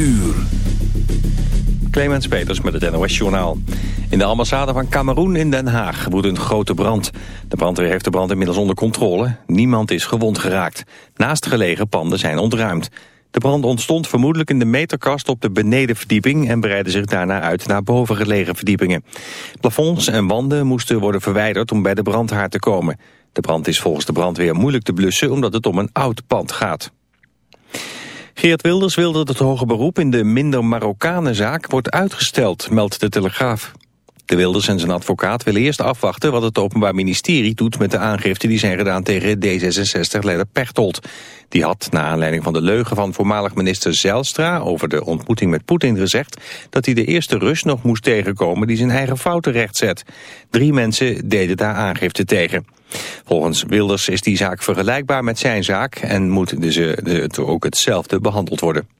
uur. Clemens Peters met het NOS Journaal. In de ambassade van Cameroen in Den Haag woedt een grote brand. De brandweer heeft de brand inmiddels onder controle. Niemand is gewond geraakt. Naast gelegen panden zijn ontruimd. De brand ontstond vermoedelijk in de meterkast op de benedenverdieping... en breidde zich daarna uit naar bovengelegen verdiepingen. Plafonds en wanden moesten worden verwijderd om bij de brandhaard te komen. De brand is volgens de brandweer moeilijk te blussen... omdat het om een oud pand gaat. Geert Wilders wil dat het hoge beroep in de minder Marokkanenzaak wordt uitgesteld, meldt de Telegraaf. De Wilders en zijn advocaat willen eerst afwachten wat het Openbaar Ministerie doet met de aangifte die zijn gedaan tegen D66-leider Pechtold. Die had, na aanleiding van de leugen van voormalig minister Zelstra over de ontmoeting met Poetin gezegd dat hij de eerste Rus nog moest tegenkomen die zijn eigen fouten rechtzet. Drie mensen deden daar aangifte tegen. Volgens Wilders is die zaak vergelijkbaar met zijn zaak en moet dus ook hetzelfde behandeld worden.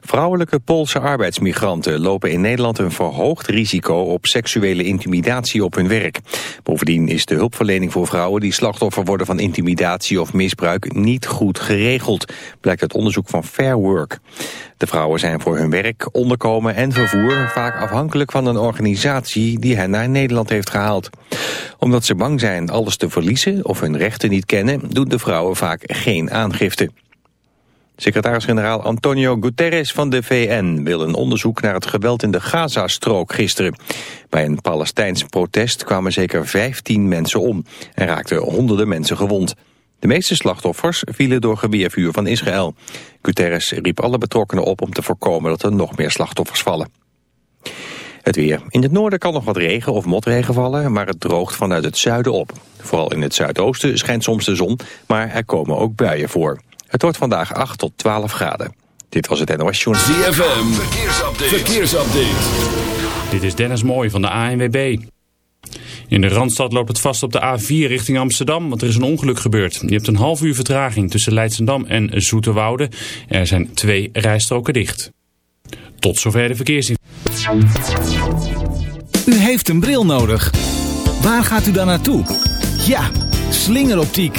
Vrouwelijke Poolse arbeidsmigranten lopen in Nederland een verhoogd risico op seksuele intimidatie op hun werk. Bovendien is de hulpverlening voor vrouwen die slachtoffer worden van intimidatie of misbruik niet goed geregeld, blijkt uit onderzoek van Fair Work. De vrouwen zijn voor hun werk, onderkomen en vervoer vaak afhankelijk van een organisatie die hen naar Nederland heeft gehaald. Omdat ze bang zijn alles te verliezen of hun rechten niet kennen, doen de vrouwen vaak geen aangifte. Secretaris-generaal Antonio Guterres van de VN wil een onderzoek naar het geweld in de Gazastrook gisteren. Bij een Palestijns protest kwamen zeker 15 mensen om en raakten honderden mensen gewond. De meeste slachtoffers vielen door geweervuur van Israël. Guterres riep alle betrokkenen op om te voorkomen dat er nog meer slachtoffers vallen. Het weer. In het noorden kan nog wat regen of motregen vallen, maar het droogt vanuit het zuiden op. Vooral in het zuidoosten schijnt soms de zon, maar er komen ook buien voor. Het wordt vandaag 8 tot 12 graden. Dit was het NOS Journal. ZFM, verkeersupdate. verkeersupdate. Dit is Dennis Mooij van de ANWB. In de Randstad loopt het vast op de A4 richting Amsterdam, want er is een ongeluk gebeurd. Je hebt een half uur vertraging tussen Leidsendam en Zoeterwoude. Er zijn twee rijstroken dicht. Tot zover de verkeersinformatie. U heeft een bril nodig. Waar gaat u dan naartoe? Ja, slingeroptiek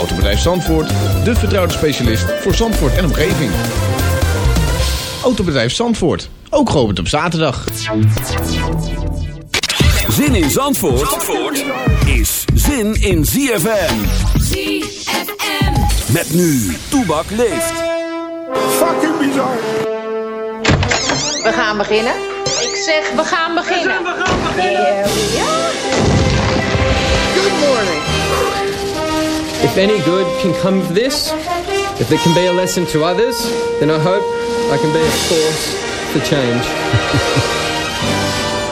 Autobedrijf Zandvoort, de vertrouwde specialist voor Zandvoort en omgeving. Autobedrijf Zandvoort, ook geopend op zaterdag. Zin in Zandvoort, Zandvoort is zin in ZFM. ZFM. Met nu, Toebak leeft. Fucking bizar. We gaan beginnen. Ik zeg, we gaan beginnen. We gaan beginnen. If any good can come of this, if it can be a lesson to others, then I hope I can be a force for change.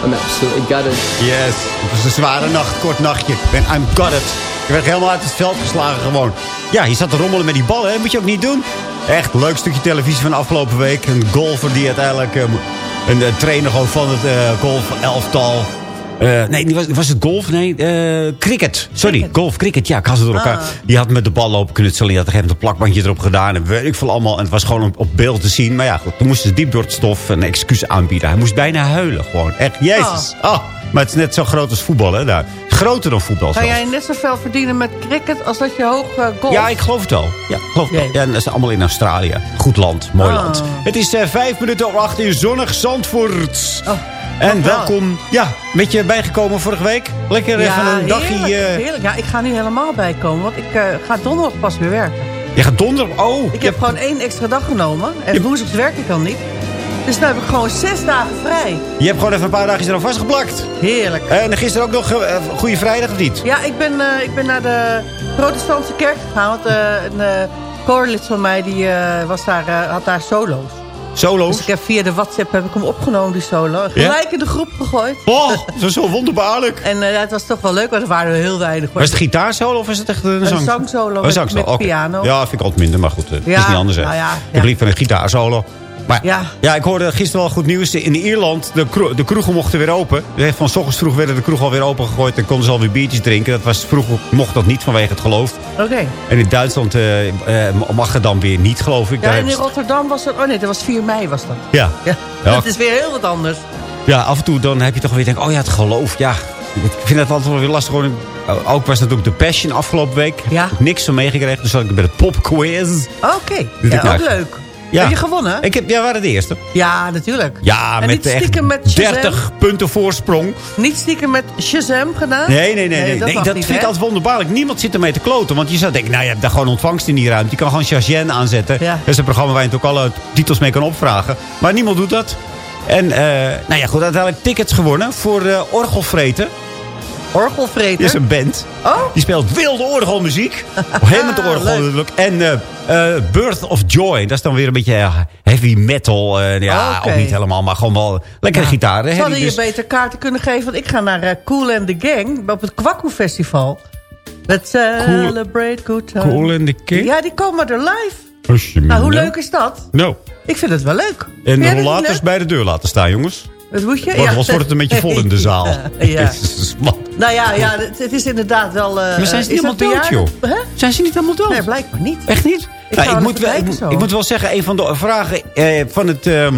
I'm absolutely gutted. Yes, het was een zware nacht, kort nachtje. Ben I'm gutted. Ik werd helemaal uit het veld geslagen gewoon. Ja, je zat te rommelen met die ballen, hè? moet je ook niet doen. Echt, leuk stukje televisie van afgelopen week. Een golfer die uiteindelijk... Um, een uh, trainer gewoon van het uh, golf-elftal... Uh, nee, was, was het golf? Nee, uh, cricket. Sorry, cricket. golf, cricket. Ja, ik had ze door elkaar. Ah. Die had met de bal lopen knutselen. Die had er een plakbandje erop gedaan. En weet ik veel allemaal. En het was gewoon op beeld te zien. Maar ja, goed, toen moesten ze diep door het stof een excuus aanbieden. Hij moest bijna huilen gewoon. Echt, jezus. Oh. oh. Maar het is net zo groot als voetbal, hè, daar. Groter dan voetbal Kan jij net zoveel verdienen met cricket als dat je hoog eh, golf? Ja, ik geloof het wel. Ja, ik geloof het wel. Ja, en dat is allemaal in Australië. Goed land, mooi Ah. land. Het is eh, vijf minuten over acht in zonnig Zandvoort. En wel. welkom. Ja, een beetje bijgekomen vorige week. Lekker even een dagje. Heerlijk, eh, heerlijk. Ja, ik ga nu helemaal bijkomen, want ik eh, ga donderdag pas weer werken. je gaat donderdag. Oh, Ik heb gewoon één extra dag genomen. En woensdags werk ik dan niet. Dus nu heb ik gewoon zes dagen vrij. je hebt gewoon even een paar dagjes eraan vastgeplakt. Heerlijk. En gisteren ook nog eh, Goede Vrijdag of niet? Ja, ik ben, ik ben naar de protestantse kerk gegaan. Want een koorlid van mij die, was daar, had daar solo's. Solo's? Dus ik heb via de WhatsApp heb ik hem opgenomen, die solo. Gelijk in de groep gegooid. Oh, dat is zo wonderbaarlijk. En eh, het was toch wel leuk, want er waren er heel weinig. Was het gitaarsolo of is het echt een, Een zang? zangsolo Een met- zangsolo, met oké. piano. Ja, vind ik altijd minder, maar goed. eh, Het Ja, is niet anders, hè. nou ja, Ik ja. liep van een gitaarsolo. Maar ja. Ja. ik hoorde gisteren wel goed nieuws. In Ierland, de, kro de kroegen mochten weer open. Dus Van s ochtends vroeg werden de kroegen alweer opengegooid. En konden ze alweer biertjes drinken. Dat was, vroeger mocht dat niet vanwege het geloof. Oké. En in Duitsland eh, eh, mag het dan weer niet, geloof ik. Ja, Daar en in Rotterdam was het... Oh nee, dat was 4 mei was dat. ja. Ja, Ja. dat is weer heel wat anders. ja, af en toe dan heb je toch weer denk, oh ja, het geloof. Ja, ik vind het altijd wel weer lastig. Gewoon, eh, ook was natuurlijk de Passion afgelopen week. Ja. Niks van meegekregen. Dus zat ik bij de popquiz. Oké, Dit ja, ik nou- ook leuk. Ja. Heb je gewonnen? Ik heb, ja, waren de eerste. Ja, natuurlijk. Ja, En met niet echt stiekem met Shazam? 30 punten voorsprong. Niet stiekem met Shazam gedaan? Nee, nee, nee. nee, dat nee, dat niet, vind ik altijd wonderbaarlijk. Niemand zit ermee te kloten. Want je zou denken, nou, je hebt daar gewoon ontvangst in die ruimte. Je kan gewoon Shazam aanzetten. Ja. Dat is een programma waar je natuurlijk alle titels mee kan opvragen. Maar niemand doet dat. En, eh, nou ja, goed, uiteindelijk tickets gewonnen voor eh Orgelvreten. Orgelvreter? Dit is een band. Oh? Die speelt wilde orgelmuziek. De orgel natuurlijk. En eh, eh, Birth of Joy. Dat is dan weer een beetje heavy metal. ja, ook niet helemaal, maar gewoon wel lekkere gitaar. Ze hè, hadden die je dus- beter kaarten kunnen geven. Want ik ga naar eh, Cool and the Gang op het Kwakkoe Festival. Let's celebrate good time. Cool and the Gang? Ja, die komen er live. Nou, hoe leuk is dat? Nou. Ik vind het wel leuk. En de rollators leuk? bij de deur laten staan, jongens. Dat moet je? Want anders wordt het een beetje vol in de zaal. Ja, ja. Nou ja, ja het, het is inderdaad wel... eh, Maar zijn ze niet allemaal dood, joh? Hè? Zijn ze niet allemaal dood? Nee, blijkbaar niet. Echt niet? Ik Nou, ik, moet wel, ik, ik moet wel zeggen, een van de vragen eh, van, het, ehm,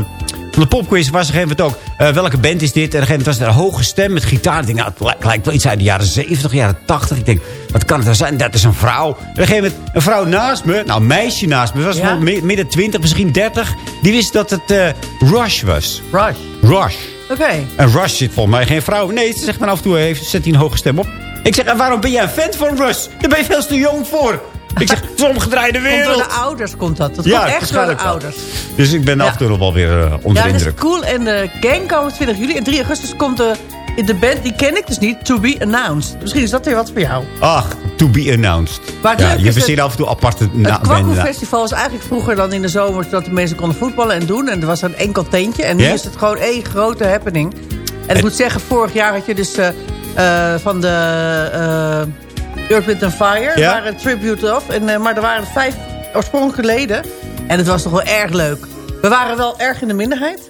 van de popquiz was op een gegeven moment ook... eh, welke band is dit? En op een gegeven moment was er een hoge stem met gitaar. Ik denk, nou, het lijkt- lijkt wel iets uit de jaren 70, jaren 80. Ik denk, wat kan het nou zijn? Dat is een vrouw. En op een gegeven moment een vrouw naast me, nou een meisje naast me... was Ja? midden 20, misschien 30. Die wist dat het eh, Rush was. Rush. Rush. Oké. En Rush zit volgens mij geen vrouw. Nee, ze zegt maar af en toe, heeft, zet hij een hoge stem op. Ik zeg, en waarom ben jij een fan van Rush? Daar ben je veel te jong voor. Ik zeg, het is omgedraaide Komt door wereld. de ouders komt dat. Dat Ja, komt echt door de wel. ouders. Dus ik ben Ja. af en toe nog wel weer eh, onder Ja, de dat is indruk. cool. En de gang komen 20 juli. En 3 augustus komt de, in de band, die ken ik dus niet, To Be Announced. Misschien is dat weer wat voor jou. Ach, to be announced. Maar ja, je verzint af en toe aparte Het banden. Festival was eigenlijk vroeger dan in de zomer... zodat de mensen konden voetballen en doen. En er was een enkel tentje. En nu is het gewoon één grote happening. En ik moet zeggen, vorig jaar had je dus eh, eh, van de eh Earth, Fire... Ja? waar een tribute of. En, maar er waren vijf oorspronkelijke leden. En het was toch wel erg leuk. We waren wel erg in de minderheid,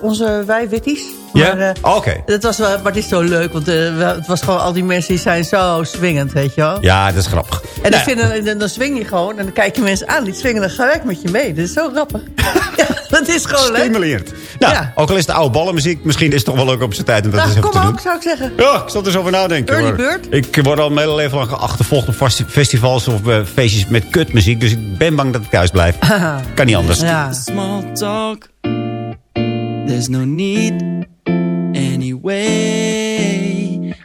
onze wij witties. Ja? Maar, Oké. dat was wel, maar het is zo leuk, want eh, het was gewoon al die mensen die zijn zo swingend, weet je wel. Ja, dat is grappig. En dan, Nou, vinden, dan, dan swing je gewoon en dan kijk je mensen aan. Die swingen dan gelijk met je mee. Dat is zo grappig. ja, dat is gewoon leuk. Stimuleert. Nou, Ja. ook al is het oude ballenmuziek, misschien is het toch wel leuk op zijn tijd om dat Nou, eens even kom te ook, doen. zou ik zeggen. Ja, ik zal er eens over nadenken. Early bird? Ik word al mijn hele leven lang achtervolgd op festi- festivals of eh, feestjes met kutmuziek. Dus ik ben bang dat ik thuis blijf. kan niet anders. Ja. Small talk. There's no need anyway.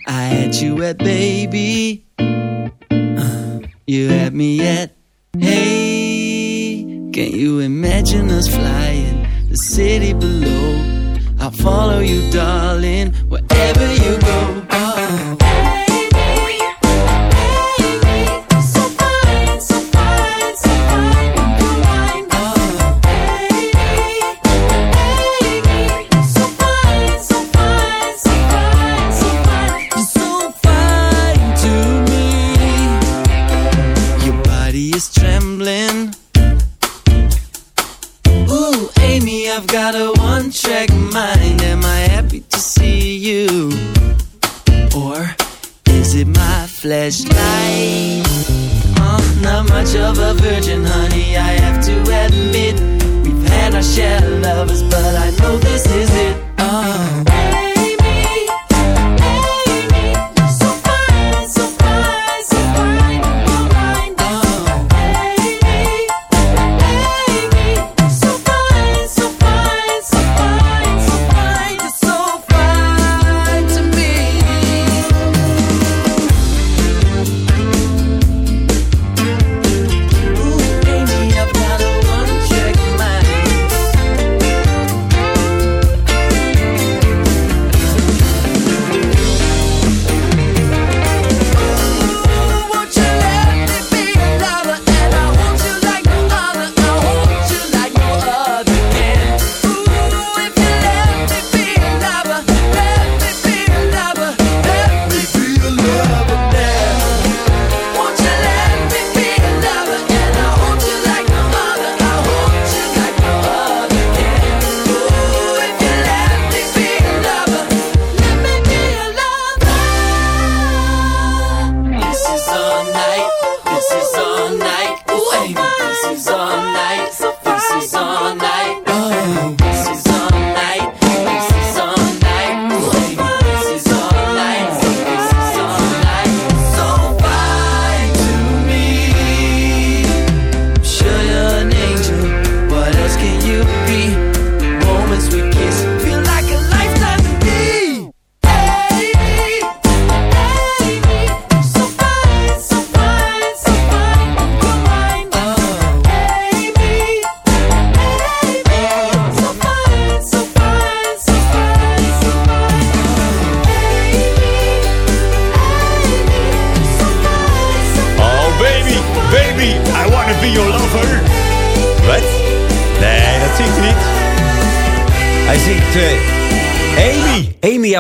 I had you at baby. Uh, you had me at hey. Can you imagine us flying the city below? I'll follow you, darling, wherever you go. Uh, not much of a virgin,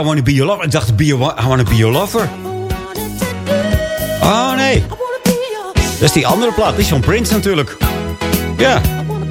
wanna be your lover. Ik dacht, be I wanna be your lover. Oh, nee. Dat is die andere plaat. Die is van Prince natuurlijk. Ja.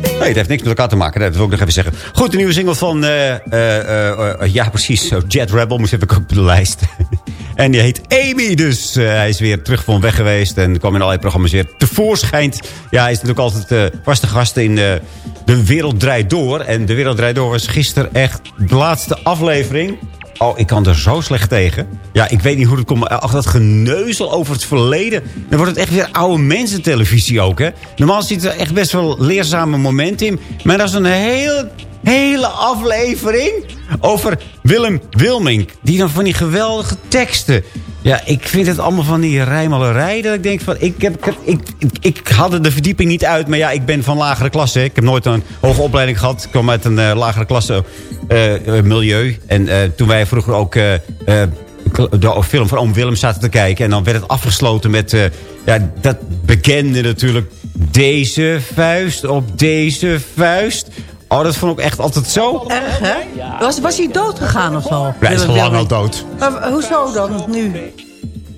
Nee, het heeft niks met elkaar te maken. Dat wil ik nog even zeggen. Goed, de nieuwe single van... eh, eh, eh, ja, precies. Jet Rebel moest even op de lijst. en die heet Amy. Dus hij is weer terug van weg geweest. En kwam in allerlei programma's weer tevoorschijn. Ja, hij is natuurlijk altijd vaste gast in... de Wereld Draait Door. En De Wereld Draait Door was gisteren echt de laatste aflevering. Oh, ik kan er zo slecht tegen. Ja, ik weet niet hoe het komt. Ach, dat geneuzel over het verleden. Dan wordt het echt weer oude mensentelevisie ook, hè. Normaal zit er echt best wel leerzame momenten in. Maar dat is een hele, hele aflevering over Willem Wilming. Die dan van die geweldige teksten... Ja, ik vind het allemaal van die rijmalerij. Dat ik denk van, ik, heb, ik, ik, ik, had de verdieping niet uit. Maar ja, ik ben van lagere klasse. Ik heb nooit een hoge opleiding gehad. Ik kwam uit een eh, lagere klasse eh, eh, milieu. En toen wij vroeger ook de film van Oom Willem zaten te kijken. En dan werd het afgesloten met ja, dat bekende natuurlijk. Deze vuist op deze vuist. Oh, dat vond ik echt altijd zo. Erg, hè? Was, was hij dood gegaan of zo? Ja, hij is lang al dood. Maar hoezo dan nu?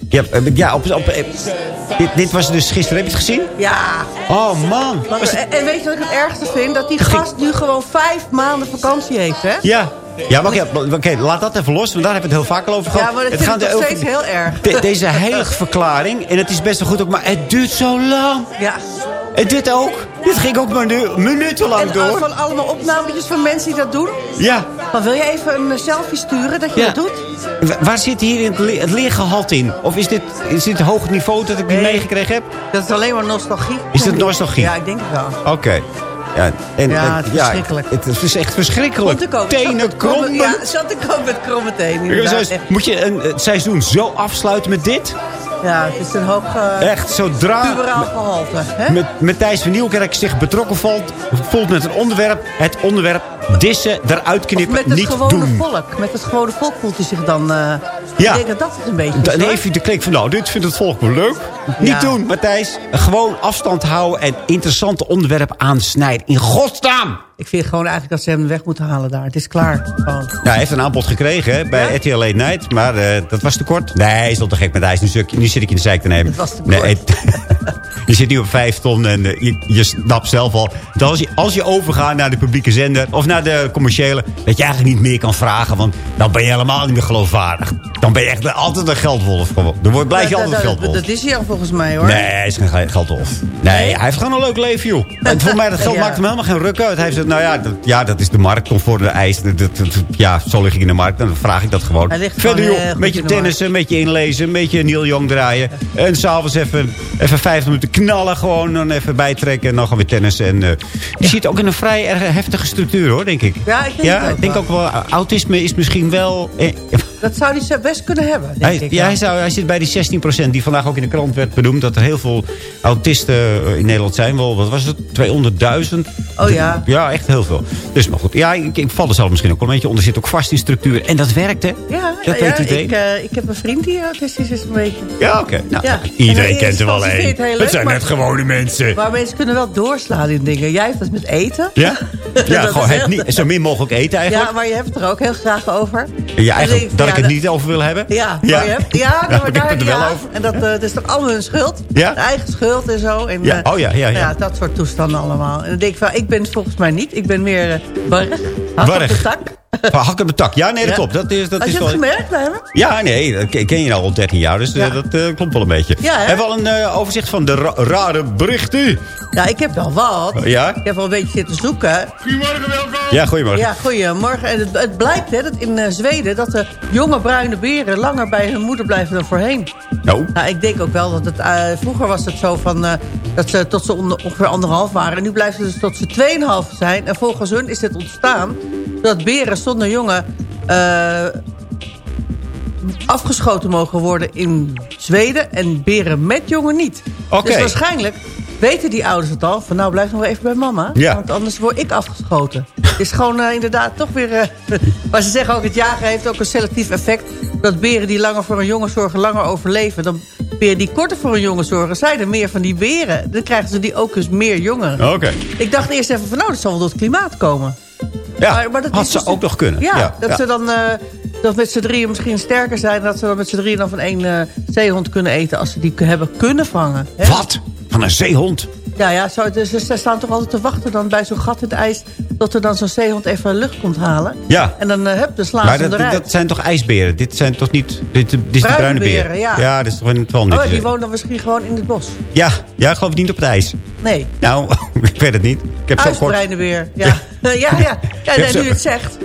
Ja, eh, ja op, op, eh, dit, dit was dus gisteren. Heb je het gezien? Ja. Oh, man. Het- en, en weet je wat ik het ergste vind? Dat die gast nu gewoon vijf maanden vakantie heeft, hè? Ja. Ja, maar oké, oké, laat dat even los, want daar hebben we het heel vaak al over gehad. Ja, maar dat het vind ik nog steeds heel erg. de- deze heilige verklaring, en het is best wel goed ook, maar het duurt zo lang. Ja. En dit ook. Dit ging ook maar nu- minutenlang En door. van allemaal opnametjes van mensen die dat doen. Ja. Dan wil je even een selfie sturen dat je Ja. dat doet? Wa- Waar zit hier het, le- het leergehalte in? Of is dit, is dit hoog niveau dat ik niet meegekregen heb? Dat is alleen maar nostalgie. Is dat nostalgie? Ja, ik denk het wel. Oké. Ja, en, Ja, en- het is verschrikkelijk. Het is echt verschrikkelijk. Vond ik ook. Tenen Zat ik kromme- krommen. Ja, zat ik ook met kromme tenen. Moet je een eh, seizoen zo afsluiten met dit? Ja, het is een hoog uh, Echt, zodra... gehalte. Hè? Met, met Thijs van Nieuwkerk zich betrokken voelt, voelt met een onderwerp. Het onderwerp dissen, eruit knippen, Met het niet gewone doen. volk. Met het gewone volk voelt hij zich dan... Ja. Ik denk dat dat het een beetje Dan heeft hij de klik van, nou, dit vindt het volk wel leuk. Niet Ja. doen, Matthijs. Gewoon afstand houden en interessante onderwerpen aansnijden. In godsnaam! Ik vind gewoon eigenlijk dat ze hem weg moeten halen daar. Het is klaar. Gewoon. Ja, hij heeft een aanbod gekregen hè, bij RTL Late Night. Maar eh, dat was te kort. Nee, hij is al te gek met ijs. Nu, zit ik- nu zit ik in de zeik te nemen. Het was te Nee, kort. het- je zit nu op vijf ton en eh, je, je snapt zelf al. Dat als, je, als je overgaat naar de publieke zender of naar de commerciële... dat je eigenlijk niet meer kan vragen. Want dan ben je helemaal niet meer geloofwaardig. Dan ben je echt altijd een geldwolf. Dan word- blijf je Dat- altijd een dat, geldwolf. dat, dat is hij al volgens mij hoor. Nee, hij is geen ge- geldwolf. Nee, hij heeft gewoon een leuk leven, joh. En voor mij, dat geld Ja. maakt hem helemaal geen ruk uit. Hij heeft nou ja dat, ja, dat is de markt, conform de eis. Dat, ja, zo lig ik in de markt. Dan vraag ik dat gewoon. Verder, gewoon, joh, eh, een goed beetje tennissen, een beetje inlezen, een beetje Neil Young draaien. En s'avonds even, even vijf minuten knallen gewoon. Dan even bijtrekken en dan gaan we tennissen. En, eh, die zit ook in een vrij erg heftige structuur, hoor, denk ik. Ja, ik denk ja, ik ook wel, autisme is misschien wel... Eh, Dat zou hij best kunnen hebben, denk hij, ik. ja, hij, zou, hij zit bij die 16% die vandaag ook in de krant werd benoemd. Dat er heel veel autisten eh, in Nederland zijn. Wel, wat was het? 200.000? Oh ja. Ja, echt heel veel. Dus maar goed. Ja, ik, ik val er zelf misschien ook een beetje onder. Zit ook vast in structuur. En dat werkt, hè? Ja, Dat ja, weet ik, eh, ik heb een vriend die autistisch is een beetje. Ja, oké. Nou, Ja. Iedereen kent er wel je het Het zijn net gewone mensen. Maar mensen kunnen wel doorslaan in dingen. Jij hebt dat met eten. Ja? Ja, gewoon het niet, zo min mogelijk eten eigenlijk. Ja, maar je hebt het er ook heel graag over. Ja, eigenlijk dat ja, ik het niet over wil hebben. Ja, je hebt, ja, Ja, maar ik heb daar, het er wel ja, over. En dat, eh, dat is toch allemaal hun schuld? Ja? Eigen schuld en zo. En, Ja, eh, oh ja, ja, ja. dat soort toestanden allemaal. En dan denk ik van, ik ben het volgens mij niet. Ik ben meer uh, barrig. Hak op Barrig. de tak. Van hak op de tak. Ja, nee, dat Ja. klopt. Dat is, dat Had is je wel... het gemerkt bij hem? Ja, nee, dat ken je nou al 13 jaar, dus eh, Ja. dat eh, klopt wel een beetje. Ja, hè? Hebben we al een eh, overzicht van de ra- rare berichten? Ja, ik heb wel wat. Ja? Ik heb wel een beetje zitten zoeken. Ja, goedemorgen. Ja, goedemorgen. En het, het blijkt hè, dat in Zweden dat de jonge bruine beren langer bij hun moeder blijven dan voorheen. Nou, Nou, ik denk ook wel dat het... eh, vroeger was het zo van, eh, dat ze tot ze onder- ongeveer anderhalf waren. En nu blijven ze dus tot ze tweeënhalf zijn. En volgens hun is dit ontstaan... dat beren zonder jongen... eh, afgeschoten mogen worden in Zweden... en beren met jongen niet. Dus waarschijnlijk weten die ouders het al... van nou, blijf nog even bij mama. Ja. Want anders word ik afgeschoten. Het is gewoon eh, inderdaad toch weer... eh, maar ze zeggen ook, het jagen heeft ook een selectief effect... dat beren die langer voor een jongen zorgen langer overleven... dan beren die korter voor een jongen zorgen... zijn er meer van die beren. Dan krijgen ze die ook eens meer jongen. oké. Ik dacht eerst even van, nou, dat zal wel door het klimaat komen. Ja, Maar- maar dat had is ze dus- ook nog kunnen. Ja, Ja, dat ja. ze dan eh, dat met z'n drieën misschien sterker zijn... dat ze dan met z'n drieën dan van één eh, zeehond kunnen eten... als ze die hebben kunnen vangen. Hè? Wat? Van een zeehond? Ja, ja zo, dus ze staan toch altijd te wachten dan bij zo'n gat in het ijs... tot er dan zo'n zeehond even lucht komt halen. Ja. En dan, eh hup, dan slaan Maar ze dat, eruit. dat zijn toch ijsberen? Dit zijn toch niet... Dit, dit is de Bruine bruine beer. beren, ja. Ja, dat is toch wel niet... oh, die wonen dan misschien gewoon in het bos. Ja, ja, ik geloof niet op het ijs. Nee. Nou, ik weet het niet. Ik heb zo kort... Ja. Ja, ja. ja. ja nee, zo- nu het zegt.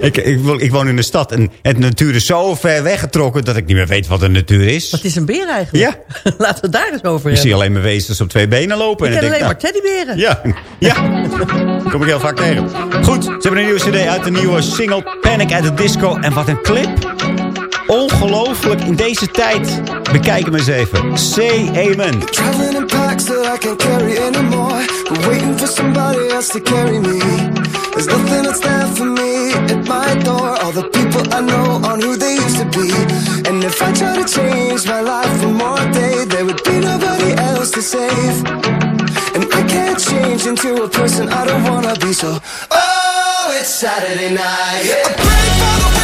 Ik, ik, woon- ik woon in de stad en het natuur is zo ver weggetrokken... dat ik niet meer weet wat de natuur is. Wat is een beer eigenlijk? Ja. Laten we het daar eens over Ik zie hebben. alleen maar wezens op twee benen lopen. Ik en ken alleen denk maar teddyberen. Ja, ja. Kom ik heel vaak tegen. Goed, ze hebben een nieuwe cd uit, een nieuwe single Panic at the Disco. En wat een clip. Ongelooflijk in deze tijd. Bekijk hem eens even. Say amen. Traveling in packs that I can't carry anymore. Waiting for somebody else to carry me. There's nothing that's there for me at my door. All the people I know on who they used to be. And if I try to change my life one more day, there would be nobody else to save. And I can't change into a person I don't wanna be. So, oh, it's Saturday night. I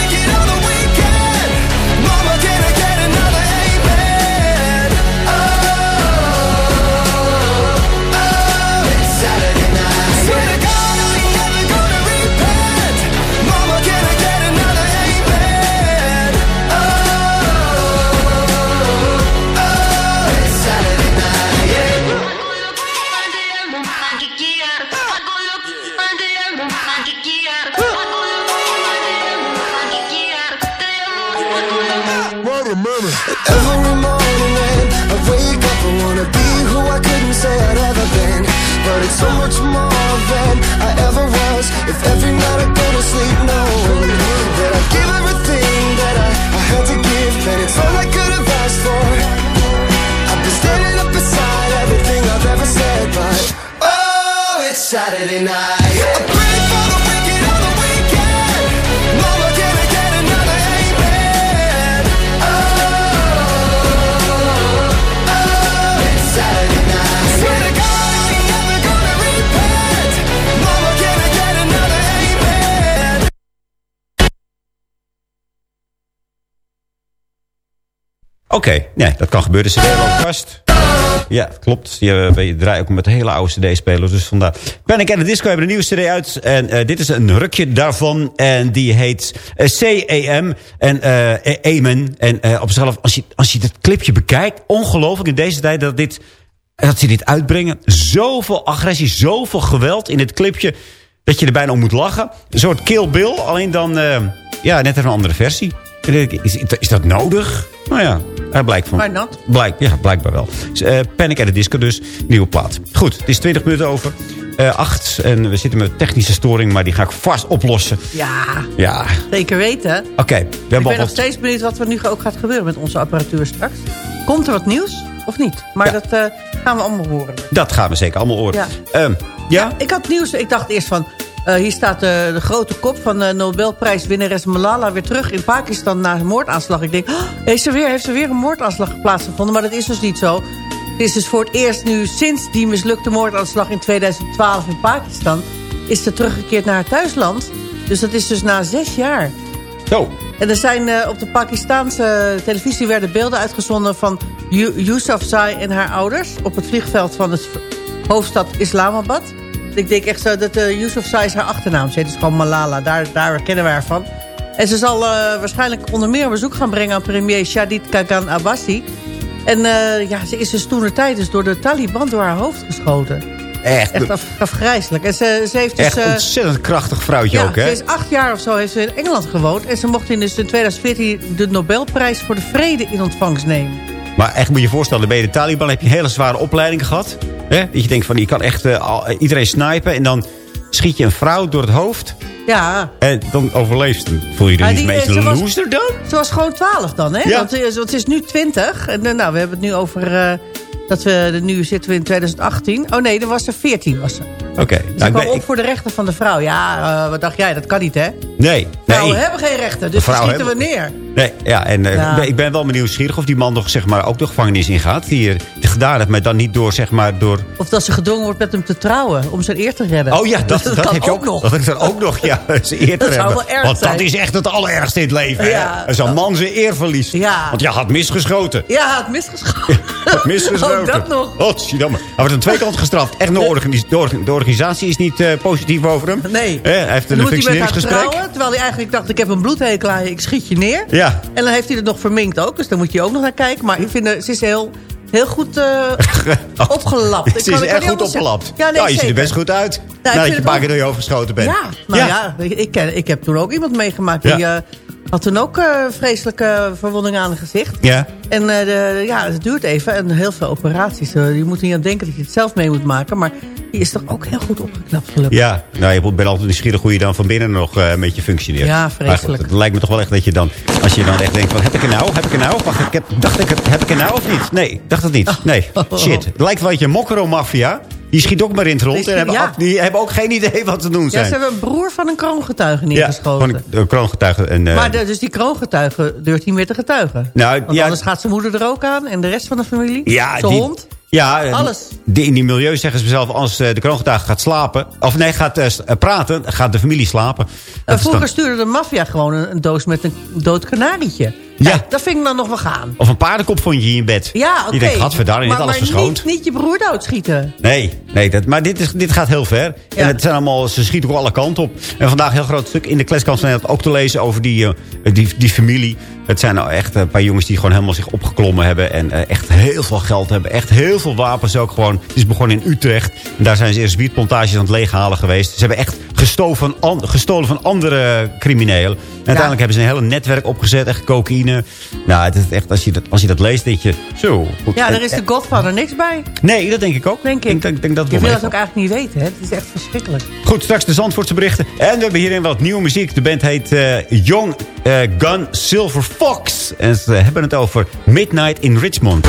so much more than I ever was. If every night I Oké, nee, dat kan gebeuren. CD vast. Ja, klopt. Je, uh, je draait ook met hele oude cd-spelers. Dus vandaar. Panic at the Disco hebben een nieuwe cd uit. En eh, dit is een rukje daarvan. En die heet eh, CAM. En eh Amen. En eh, op zichzelf, als je, als je dat clipje bekijkt... ongelooflijk in deze tijd dat, dit, dat ze dit uitbrengen. Zoveel agressie, zoveel geweld in het clipje... dat je er bijna om moet lachen. Een soort Kill Bill, alleen dan eh, ja, net even een andere versie. En dan denk ik, Is, is dat nodig? Nou ja, hij blijkt van... Why not? Blijk, ja, blijkbaar wel. Dus, eh, Panic at the Disco dus, nieuwe plaat. Goed, het is 20 minuten over. eh, acht en we zitten met technische storing, maar die ga ik vast oplossen. Ja, Ja, zeker weten. oké. we Ik hebben ben al nog steeds benieuwd wat er nu ook gaat gebeuren met onze apparatuur straks. Komt er wat nieuws of niet? Maar Ja. dat eh, gaan we allemaal horen. Dat gaan we zeker allemaal horen. Ja. Ehm, ja? Ik had nieuws. Ik dacht eerst van... eh, hier staat de, de grote kop van de Nobelprijswinnares Malala weer terug in Pakistan na een moordaanslag. Ik denk, oh, heeft, ze weer, heeft ze weer een moordaanslag plaatsgevonden? Maar dat is dus niet zo. Het is dus voor het eerst nu sinds die mislukte moordaanslag in 2012 in Pakistan... is ze teruggekeerd naar haar thuisland. Dus dat is dus na zes jaar. Zo. En er zijn eh, op de Pakistaanse televisie werden beelden uitgezonden van Yousafzai en haar ouders op het vliegveld van de hoofdstad Islamabad. Ik denk echt zo dat uh, Yousafzai is haar achternaam. Ze heet dus gewoon Malala, daar, daar kennen we haar van. En ze zal eh, waarschijnlijk onder meer een bezoek gaan brengen aan premier Shadid Kagan Abbasi. En eh, ja, ze is dus toen de tijd dus door de Taliban door haar hoofd geschoten. Echt, Echt af, afgrijzelijk. En ze, ze heeft dus, echt ontzettend krachtig vrouwtje ja, ook, hè? ze is acht jaar of zo heeft ze in Engeland gewoond. En ze mocht in, dus in 2014 de Nobelprijs voor de vrede in ontvangst nemen. Maar echt moet je je voorstellen, je de Taliban, heb je een hele zware opleiding gehad. Hè? Dat je denkt van, je kan echt eh, al- iedereen snipen en dan schiet je een vrouw door het hoofd. Ja, En dan overleeft ze. Voel je je er niet een eh, beetje ze was- loser dan? ze was gewoon 12 dan, hè? Ja. Want, eh, want ze is nu 20. En eh, nou, we hebben het nu over eh, dat we de- nu zitten we in 2018. Oh nee, dan was ze 14 was ze. Oké. Nou, ik kwam ben- op ik- voor de rechten van de vrouw. Ja, eh, wat dacht jij? Dat kan niet, hè? nee. nee. Vrouwen hebben geen rechten, dus schieten we neer. Nee, ja, en eh, Ja. ik ben- wel nieuwsgierig of die man nog, zeg maar, ook de gevangenis ingaat. Die er die gedaan heeft, maar dan niet door, zeg maar, door... Of dat ze gedwongen wordt met hem te trouwen. Om zijn eer te redden. Oh ja, dat, dat, kan heb je ook nog. Dat is er ook nog, ja. Zijn eer te Dat zou hebben. wel erg Want dat is echt het allerergste in het leven. hè. Ja. Als een man zijn eer verliest. Ja. Want je had misgeschoten. Ja, had misgeschoten. Had misgeschoten. Oh, dat nog. Oh, Godverdamme. Hij wordt aan twee kanten gestraft. Echt, de, organis- de orga- de organisatie is niet eh, positief over hem. Nee. Hè, hij heeft een functioneringsgesprek. trouwen. Terwijl hij eigenlijk dacht, ik heb een bloedhekel aan je, ik schiet je neer. Ja. En dan heeft hij het nog verminkt ook. Dus daar moet je ook nog naar kijken. Maar ik vind, ze is heel, heel goed eh, opgelapt. Ik Ze is echt goed zeggen. opgelapt. Ja, nee, Nou, je ziet er best goed uit. ik nadat je een paar keer door je hoofd geschoten bent. Ja, nou ja, ik, ik, heb toen ook iemand meegemaakt. Die Ja. eh, had toen ook eh, vreselijke verwondingen aan het gezicht. Ja. En eh, de, ja, het duurt even. En heel veel operaties. Eh, je moet niet aan denken dat je het zelf mee moet maken. Maar die is toch ook heel goed opgeknapt gelukkig. Ja, nou, je bent altijd nieuwsgierig hoe je dan van binnen nog een beetje functioneert. Ja, vreselijk. het lijkt me toch wel echt dat je dan, als je dan echt denkt van, heb ik er nou? Heb ik er nou? Wacht, ik heb, dacht ik, het- heb ik er nou of niet? Nee, dacht het niet. Nee, shit. Het lijkt wel dat je Mokro-maffia, die schiet ook maar in het rond. Die En hebben, ook- die hebben ook geen idee wat ze doen Ja, zijn. ze hebben een broer van een kroongetuige ja, neergeschoten. van de kroongetuige. En, eh, Maar de- dus die kroongetuige durft niet meer te getuigen. nou, Want ja, anders gaat zijn moeder er ook aan. En de rest van de familie. Ja, zijn die- hond. Ja, eh, Alles. Die, in die milieu zeggen ze zelf, als eh, de kroongetuige gaat slapen... of nee, gaat eh, eh, praten, gaat de familie slapen. En vroeger dan- stuurde de maffia gewoon een, een doos met een dood kanarietje. Ja. Kijk, dat vind ik dan nog wel gaan. Of een paardenkop vond je in je bed. Ja, oké. Denkt, gadverdarrie, niet Maar-. Niet, niet je broer doodschieten. Nee, nee dat, maar dit, is, dit gaat heel ver. En het zijn allemaal, ze schieten ook alle kanten op. En vandaag een heel groot stuk in de Nederland ook te lezen over die, eh, die, die familie. Het zijn nou echt een paar jongens die gewoon helemaal zich opgeklommen hebben. En eh, echt heel veel geld hebben. Echt heel veel wapens ook gewoon. Het is begonnen in Utrecht. En daar zijn ze eerst wietplantages aan het leeghalen geweest. Ze hebben echt gestolen van, an- gestolen van andere criminelen. En uiteindelijk hebben ze een hele netwerk opgezet. Echt cocaïne. Nou, het is echt, als je dat, als je dat leest, denk je... Zo. goed. Ja, daar is de Godfather niks bij. Nee, dat denk ik ook. Denk ik. denk, denk dat Je wil dat ook eigenlijk niet weten. Hè? Het is echt verschrikkelijk. Goed, straks de Zandvoortse berichten. En we hebben hierin wat nieuwe muziek. De band heet eh, Young eh, Gun Silver Fox. En ze hebben het over Midnight in Richmond.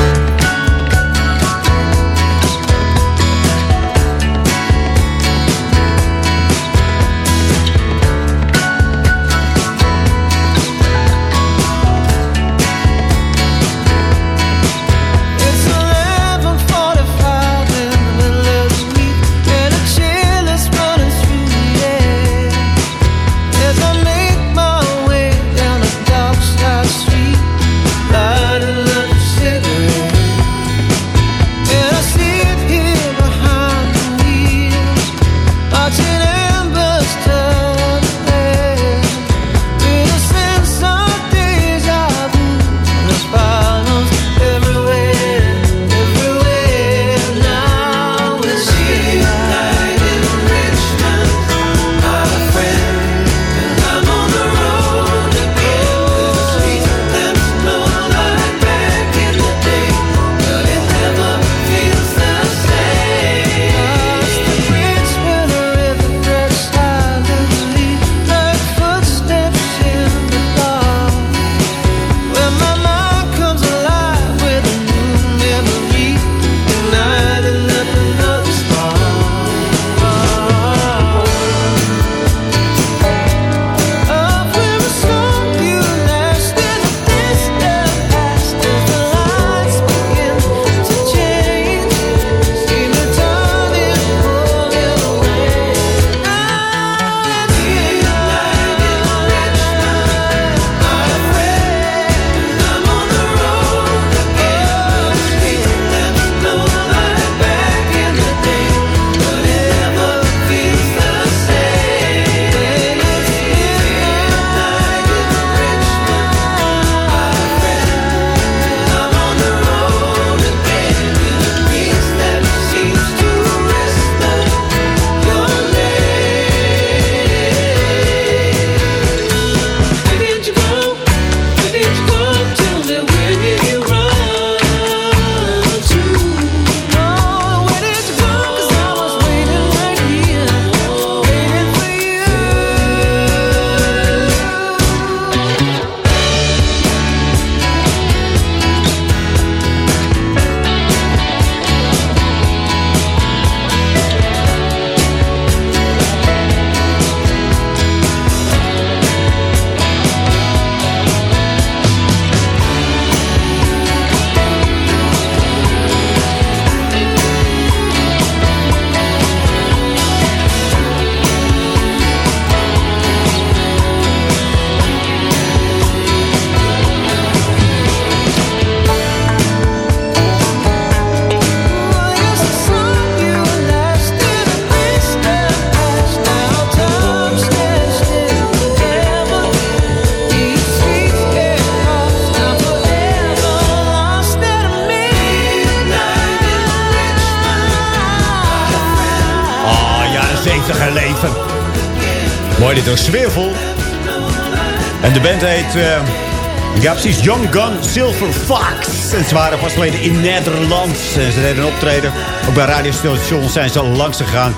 Heet... eh, ja, precies. Young Gun Silver Fox. En ze waren pas geleden in Nederland. En ze deden een optreden. Ook bij radiostations zijn ze al langs gegaan.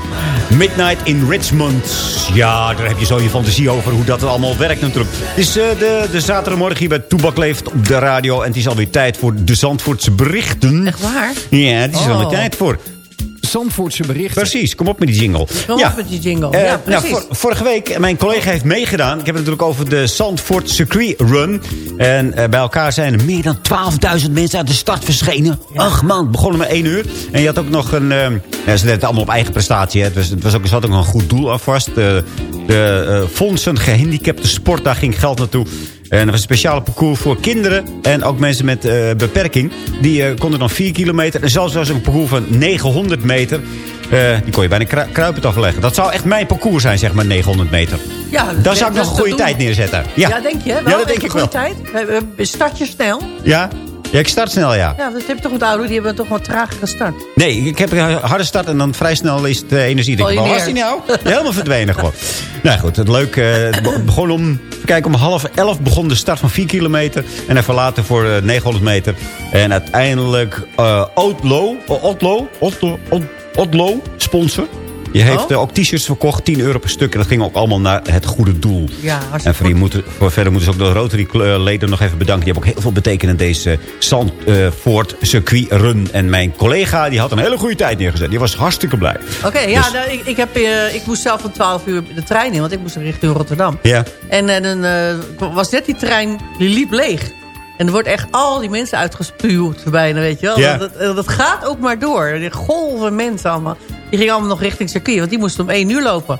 Midnight in Richmond. Ja, daar heb je zo je fantasie over hoe dat allemaal werkt natuurlijk. Het is eh, de, de zaterdagmorgen hier bij Toebak Leeft op de radio. En het is alweer tijd voor de Zandvoortse berichten. Echt waar? Ja, het is Oh. alweer tijd voor. Zandvoortse berichten. Precies, kom op met die jingle. Kom op met die jingle. Eh, ja, nou, precies. vor- vorige week, mijn collega heeft meegedaan. Ik heb het natuurlijk over de Zandvoort Circuit Run. En eh, bij elkaar zijn er meer dan 12.000 mensen uit de start verschenen. Ach man, het begon om 1 uur. En je had ook nog een... eh, ja, ze deden het allemaal op eigen prestatie. Hè. Het, was, het was ook, er zat ook een goed doel aan vast. De, de eh, fondsen gehandicapte sport, daar ging geld naartoe. En er was een speciale parcours voor kinderen en ook mensen met eh, beperking. Die eh, konden dan 4 kilometer. En zelfs was een parcours van 900 meter. Eh, die kon je bijna kru kruipend afleggen. Dat zou echt mijn parcours zijn, zeg maar, 900 meter. Ja, Dan dat- zou ik nog een goede tijd neerzetten. Ja, Ja, denk je? Wel, Ja, dat denk ik goede wel. tijd. Start je snel? Ja? Ja, ik start snel, ja. Ja, dat heb je toch met oude, die hebben toch wat trager gestart. Nee, ik heb een harde start en dan vrij snel is de energie. Denk ik, was die nou? Helemaal verdwenen gewoon. Nou goed, het leuk. eh, begon om, kijk, om half elf begon de start van 4 kilometer. En even later voor eh, 900 meter. En uiteindelijk eh Otlo, Otlo, Otlo, Ot- Otlo, sponsor. Die heeft Oh. eh, ook t-shirts verkocht, 10 euro per stuk. En dat ging ook allemaal naar het goede doel. Ja, En voor, moeten, voor verder moeten ze ook de Rotary-leden nog even bedanken. Die hebben ook heel veel betekend in deze Zandvoort circuit run. En mijn collega die had een hele goede tijd neergezet. Die was hartstikke blij. Oké, ja, Dus- nou, ik, ik, heb, eh, ik moest zelf om 12 uur de trein in, want ik moest richting Rotterdam. Ja. En dan eh, was net die trein, die liep leeg. En er wordt echt al die mensen uitgespuwd bijna, weet je wel. Ja. Dat, dat, dat gaat ook maar door. Die golven mensen allemaal. Die gingen allemaal nog richting circuit, want die moesten om 1 uur lopen.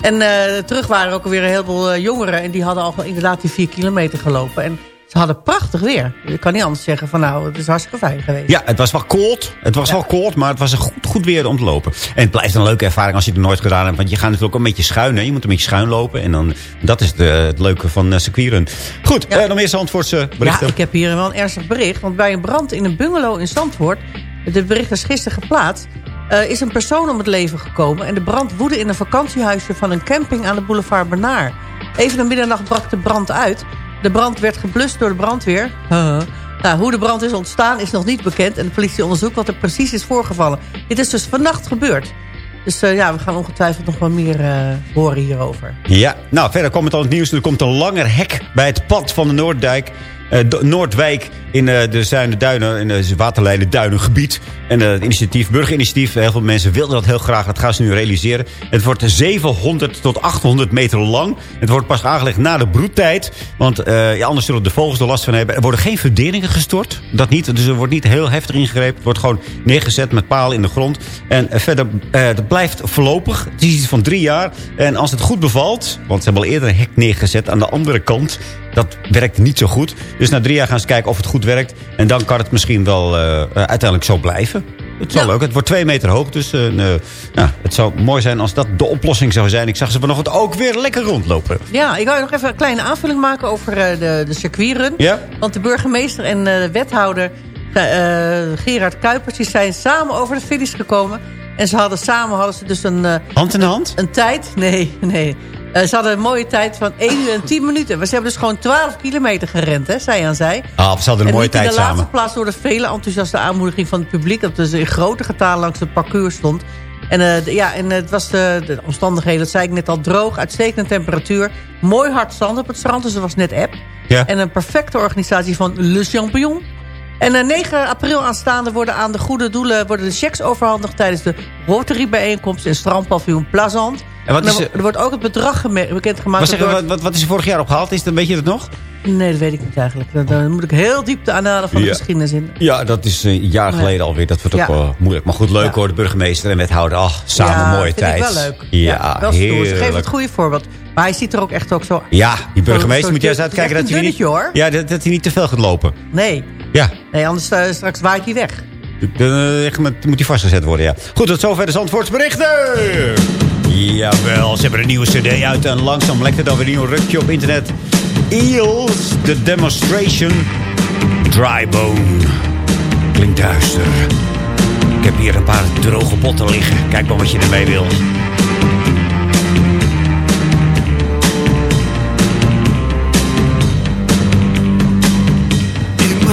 En eh, terug waren ook alweer een heleboel eh, jongeren. En die hadden al inderdaad die 4 kilometer gelopen. En ze hadden prachtig weer. Ik kan niet anders zeggen van nou, het is hartstikke fijn geweest. Ja, het was wel koud. Het was wel koud, maar het was een goed, goed weer om te lopen. En het blijft een leuke ervaring als je het nooit gedaan hebt. Want je gaat natuurlijk ook een beetje schuin. Hè? Je moet een beetje schuin lopen. En dan, dat is de, het leuke van uh, circuitrun. Goed, eh, nog meer Zandvoortse berichten. Ja, ik heb hier wel een ernstig bericht. Want bij een brand in een bungalow in Zandvoort... de bericht is gisteren geplaatst... eh, is een persoon om het leven gekomen. En de brand woedde in een vakantiehuisje van een camping aan de boulevard Benaar. Even na middernacht brak de brand uit. De brand werd geblust door de brandweer. Nou, hoe de brand is ontstaan is nog niet bekend. En de politie onderzoekt wat er precies is voorgevallen. Dit is dus vannacht gebeurd. Dus uh, ja, we gaan ongetwijfeld nog wel meer uh, horen hierover. Ja, nou verder komt het al het nieuws. Er komt een langer hek bij het pad van de Noorddijk. Uh, Noordwijk in uh, de Zuiden Duinen, in het waterlijnen Duinengebied. En uh, het initiatief, burgerinitiatief, heel veel mensen wilden dat heel graag. Dat gaan ze nu realiseren. Het wordt 700 tot 800 meter lang. Het wordt pas aangelegd na de broedtijd. Want uh, anders zullen de vogels er last van hebben. Er worden geen verderingen gestort. Dat niet, dus er wordt niet heel heftig ingegrepen. Het wordt gewoon neergezet met palen in de grond. En verder, dat blijft voorlopig. Het is iets van drie jaar. En als het goed bevalt, want ze hebben al eerder een hek neergezet aan de andere kant. Dat werkt niet zo goed. Dus na drie jaar gaan ze kijken of het goed werkt. En dan kan het misschien wel uh, uh, uiteindelijk zo blijven. Het wel Ja. leuk. Het wordt twee meter hoog. Dus uh, nou, het zou mooi zijn als dat de oplossing zou zijn. Ik zag ze vanochtend ook weer lekker rondlopen. Ja, ik wil nog even een kleine aanvulling maken over uh, de, de circuitrun. Ja? Want de burgemeester en de wethouder Gerard Kuipers... die zijn samen over de finish gekomen. En ze hadden samen hadden ze dus een... hand in hand? Een tijd, nee, nee. Uh, ze hadden een mooie tijd van 1 uur en 10 minuten. Maar ze hebben dus gewoon 12 kilometer gerend, hè, zij aan zij. Ah, ze hadden een en mooie tijd in de samen. laatste plaats door de vele enthousiaste aanmoediging van het publiek... dat dus in grote getalen langs het parcours stond. En, uh, de, ja, en het was de, de, omstandigheden, dat zei ik net al, droog, uitstekende temperatuur. Mooi hard zand op het strand, dus dat was net app. Ja. En een perfecte organisatie van Le Champignon. En uh, 9 april aanstaande worden aan de goede doelen worden de checks overhandigd... tijdens de Rotary-bijeenkomst in strandpaviljoen Plazant. En wat is er, er- er wordt ook het bedrag bekendgemaakt. Wat, door- wat, wat, wat is er vorig jaar opgehaald? Is dat, weet je dat nog? Nee, dat weet ik niet eigenlijk. Dan, dan moet ik heel diep de aanhalen van de Ja. geschiedenis in. Ja, dat is een jaar Ja. geleden alweer. Dat wordt ook Ja. wel moeilijk. Maar goed, leuk Ja. hoor. De burgemeester en wethouder. Ach, samen ja, mooie vind tijd. ik wel leuk. Ja, wel stoer. Ze geven het goede voorbeeld. Maar hij ziet er ook echt ook zo... Ja, die burgemeester moet juist uitkijken dat hij niet, hoor. ja, dat, dat hij niet te veel gaat lopen. Nee. Ja, Nee, anders eh, straks waait hij weg. dan eh, moet hij vastgezet worden, ja. Goed, tot zover de Zandvoorts berichten. Jawel, ze hebben een nieuwe cd uit en langzaam lekt het alweer een nieuw rukje op internet. Eels, The Demonstration, Drybone. Klinkt duister. Ik heb hier een paar droge botten liggen. Kijk maar wat je ermee wil.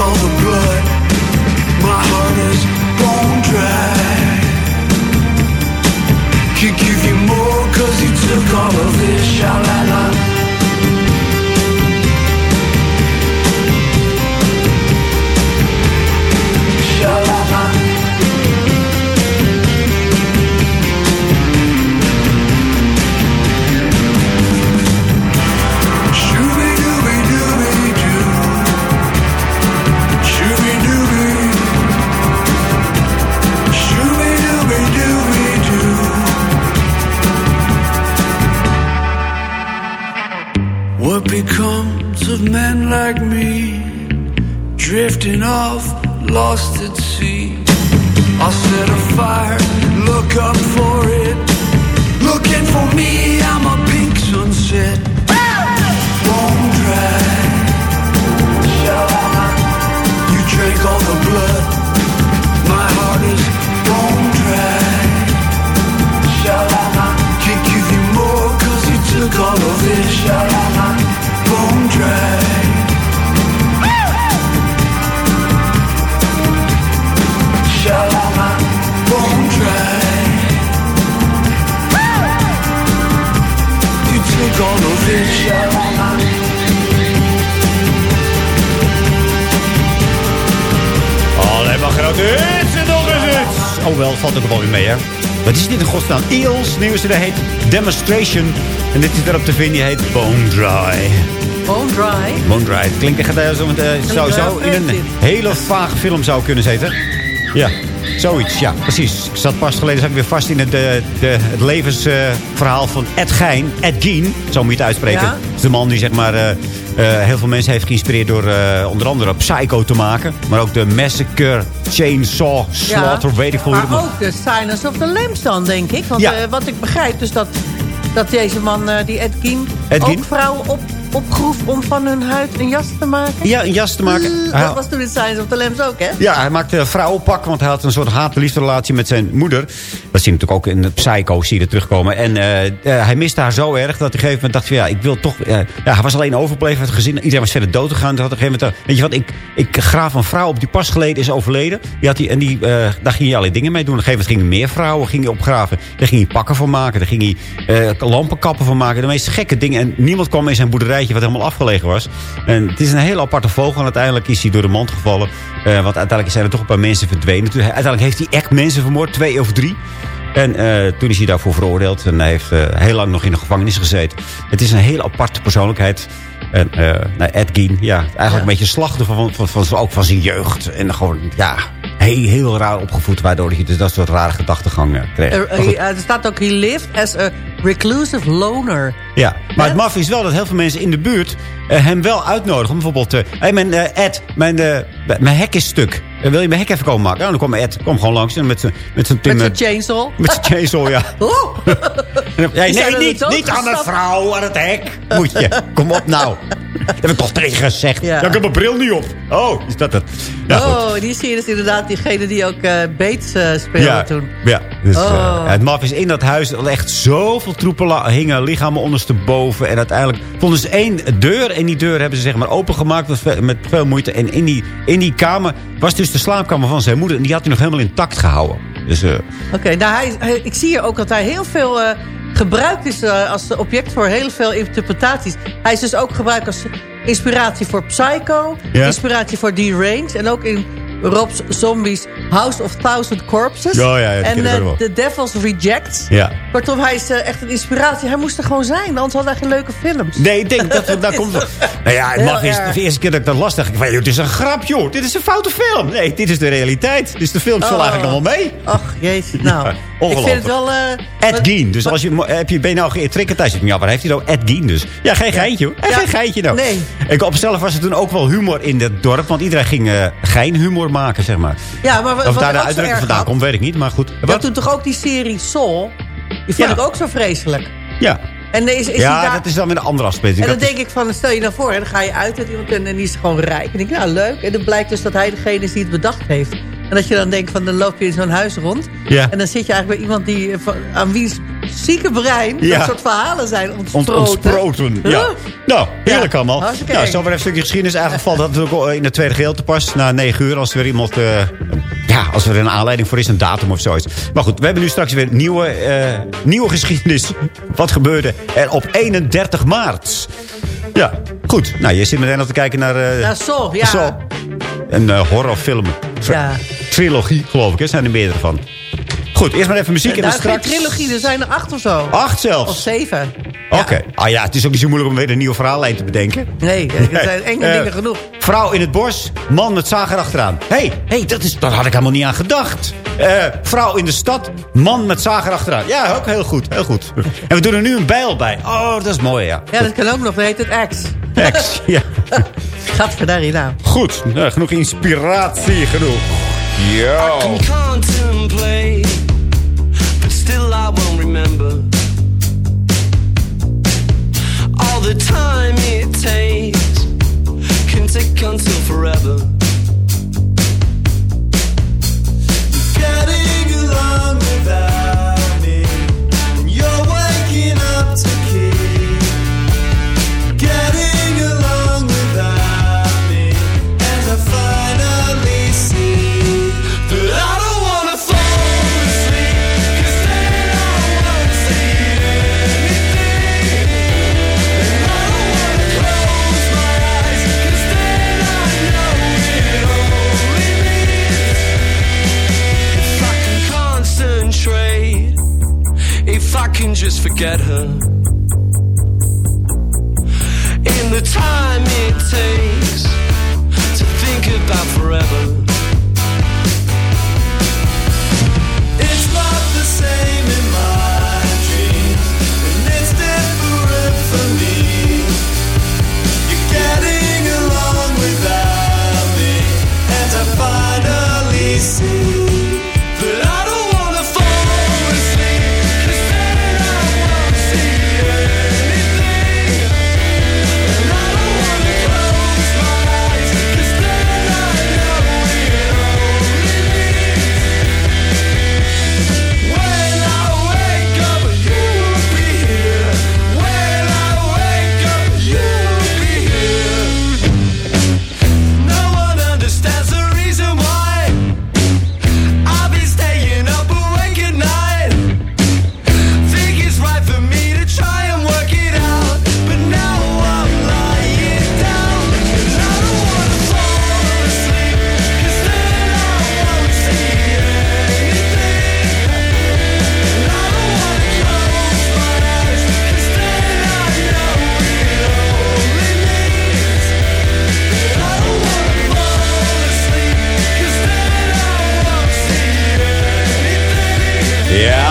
all the blood. My heart is bone dry. Can't give you more cause you took all of it, sha-la-la Sha-la-la like me Drifting off, lost at sea. I'll set a fire, look up for it. Looking for me, I'm a pink sunset. Bone dry. You drank all the blood. My heart is bone dry. Can't give you more cause you took all of it Alleen maar grote hits en nog eens hits. Oh wel, valt ook wel weer mee, hè. Wat is dit in godsnaam? Eels, nieuwe CD heet Demonstration. En dit is erop te vinden, die heet Bone Dry. Bone dry. Bone Dry. Klinkt echt uh, zo, uh, zou, zou in een hele vage film zou kunnen zitten. Ja, zoiets. Ja, precies. Ik zat pas geleden zat ik weer vast in het, de, de, het levensverhaal van Ed Gein. Ed Gein, zo moet je het uitspreken. Ja. Dat is de man die zeg maar... eh, eh, heel veel mensen heeft geïnspireerd door eh, onder andere Psycho te maken. Maar ook de Massacre, Chainsaw, Slaughter, weet ik veel hoe Maar het ook de Silence of the Lambs dan, denk ik. Want Ja. eh, wat ik begrijp, dus dat, dat deze man, eh, die Ed Gein, Ed Gein? ook vrouwen op, opgroef om van hun huid een jas te maken. Ja, een jas te maken. Mm, Dat was toen in Silence of the Lambs ook, hè? Ja, hij maakte vrouwenpak, want hij had een soort haat-liefde relatie met zijn moeder. Dat zie je natuurlijk ook in de Psycho, zie je er terugkomen. En eh, eh, hij miste haar zo erg dat hij op een gegeven moment dacht van... ja, ik wil toch... eh, ja, hij was alleen overgebleven met het gezin. Iedereen was verder dood gegaan. Toen had op een gegeven moment... weet je wat, ik, ik graaf een vrouw op die pas geleden is overleden. Die had die, en die, eh, daar ging hij allerlei dingen mee doen. Op een gegeven moment gingen meer vrouwen ging hij opgraven. Daar ging hij pakken van maken. Daar ging hij eh, lampenkappen van maken. De meest gekke dingen. En niemand kwam in zijn boerderijtje wat helemaal afgelegen was. En het is een hele aparte vogel. En uiteindelijk is hij door de mand gevallen. Eh, want uiteindelijk zijn er toch een paar mensen verdwenen. Uiteindelijk heeft hij echt mensen vermoord. Twee of drie. En eh, toen is hij daarvoor veroordeeld. En hij heeft eh, heel lang nog in de gevangenis gezeten. Het is een heel aparte persoonlijkheid. En eh nou, Ed Gein, ja, eigenlijk een beetje slachtoffer van, van, van, ook van zijn jeugd. En gewoon, ja, heel, heel raar opgevoed. Waardoor hij dus dat soort rare gedachtegang eh, kreeg. Er, er staat ook, he lived as a reclusive loner. Ja, maar het maf is wel dat heel veel mensen in de buurt eh, hem wel uitnodigen. Bijvoorbeeld, eh hey, mijn eh, Ed, mijn, eh, mijn hek is stuk. Eh, wil je mijn hek even komen maken? Nou, dan kwam Ed, kom gewoon langs en met zijn met zijn Met timmer- zijn chainsaw. Met zijn chainsaw, ja. Oh. Nee, niet, niet aan gestapt. vrouw, aan het hek. Moet je. Kom op nou. Dat heb ik toch tegen gezegd. Ja. ik heb mijn bril niet op. Oh, is dat het? Ja, goed. oh, die zie je dus inderdaad diegene die ook eh Bates eh, speelde Ja, toen. ja dus, eh, Oh. het maf is in dat huis dat echt zoveel troepen hingen, lichamen ondersteboven. En uiteindelijk vonden ze één deur. En die deur hebben ze zeg maar opengemaakt met, met veel moeite. En in die, in die kamer was dus de slaapkamer van zijn moeder. En die had hij nog helemaal intact gehouden. Dus eh, Oké, nou hij, hij- ik zie hier ook dat hij heel veel eh, gebruikt is eh, als object voor heel veel interpretaties. Hij is dus ook gebruikt als inspiratie voor Psycho, inspiratie voor Deranged en ook in Rob's Zombies House of Thousand Corpses. Ja, ja, en eh. The Devil's Reject. ja. Kortom, hij is eh, echt een inspiratie. Hij moest er gewoon zijn, anders had hij geen leuke films. Nee, ik denk dat we, daar komt. Nou ja, het mag de eerste keer dat ik dat las, dacht ik van, joh, dit is een grap, joh. Dit is een foute film. Nee, dit is de realiteit. Dus de film zal Oh. eigenlijk nog wel mee. Ach, jezus. Nou, ik ongelooflijk. vind het wel... eh, Ed wat- Gein. Dus als je, heb je, ben je nou geïntriggerd thuis? Ja, waar heeft hij nou? Ed Gein dus. Ja, geen geintje hoor. Ja. Geen geintje nou. Nee. Ik, op zichzelf was er toen ook wel humor in het dorp. Want iedereen ging eh maken, zeg maar. Ja, maar Of daar de uitdrukking vandaan had- komt, weet ik niet. Maar goed. Had toen toch ook die serie Soul? Die vond Ja. ik ook zo vreselijk. Ja. En is, is ja, daar... dat is dan weer een andere afsplitsing. En dan Dat denk ik van, stel je nou voor, hè, dan ga je uit met iemand en, en die is gewoon rijk. En denk ik, nou leuk. En dan blijkt dus dat hij degene is die het bedacht heeft. En dat je dan denkt van, dan loop je in zo'n huis rond. Ja. En dan zit je eigenlijk bij iemand die, eh, van- aan wie's zieke brein Ja. dat soort verhalen zijn Ont, ontsproten. Ja. Huh? Nou, heerlijk Ja, allemaal. hartstikke Nou, zo weer een stukje geschiedenis. Eigenlijk valt dat natuurlijk in het tweede gedeelte pas. Na negen uur, als er weer iemand... eh, ja, als er een aanleiding voor is, een datum of zoiets. Maar goed, we hebben nu straks weer nieuwe, eh, nieuwe geschiedenis. Wat gebeurde er op 31 maart? Ja, goed. Nou, je zit meteen al te kijken naar... eh, Nou, zo, ja. Een eh, horrorfilm. Ja. Trilogie, geloof ik. Er zijn er meerdere van. Goed, eerst maar even muziek en dan geen straks... trilogie, er zijn er acht of zo. Acht zelfs? Of zeven. Oké. Ah ja, het is ook niet zo moeilijk om weer een nieuwe verhaallijn te bedenken. Nee, er zijn enge Eh, dingen genoeg. Vrouw in het bos, man met zaag erachteraan. Hé, hey, hey, dat is, daar had ik helemaal niet aan gedacht. Eh, vrouw in de stad, man met zaag erachteraan. Ja, ook heel goed, heel goed. En we doen er nu een bijl bij. Oh, dat is mooi, ja. Ja, dat kan ook nog. Dan heet het X. Ex, ja. Gadverdarrie nou. Goed, nou, genoeg inspiratie, genoeg. Ja. I can contemplate, remember all the time it takes. Can take until forever. Getting along without get her.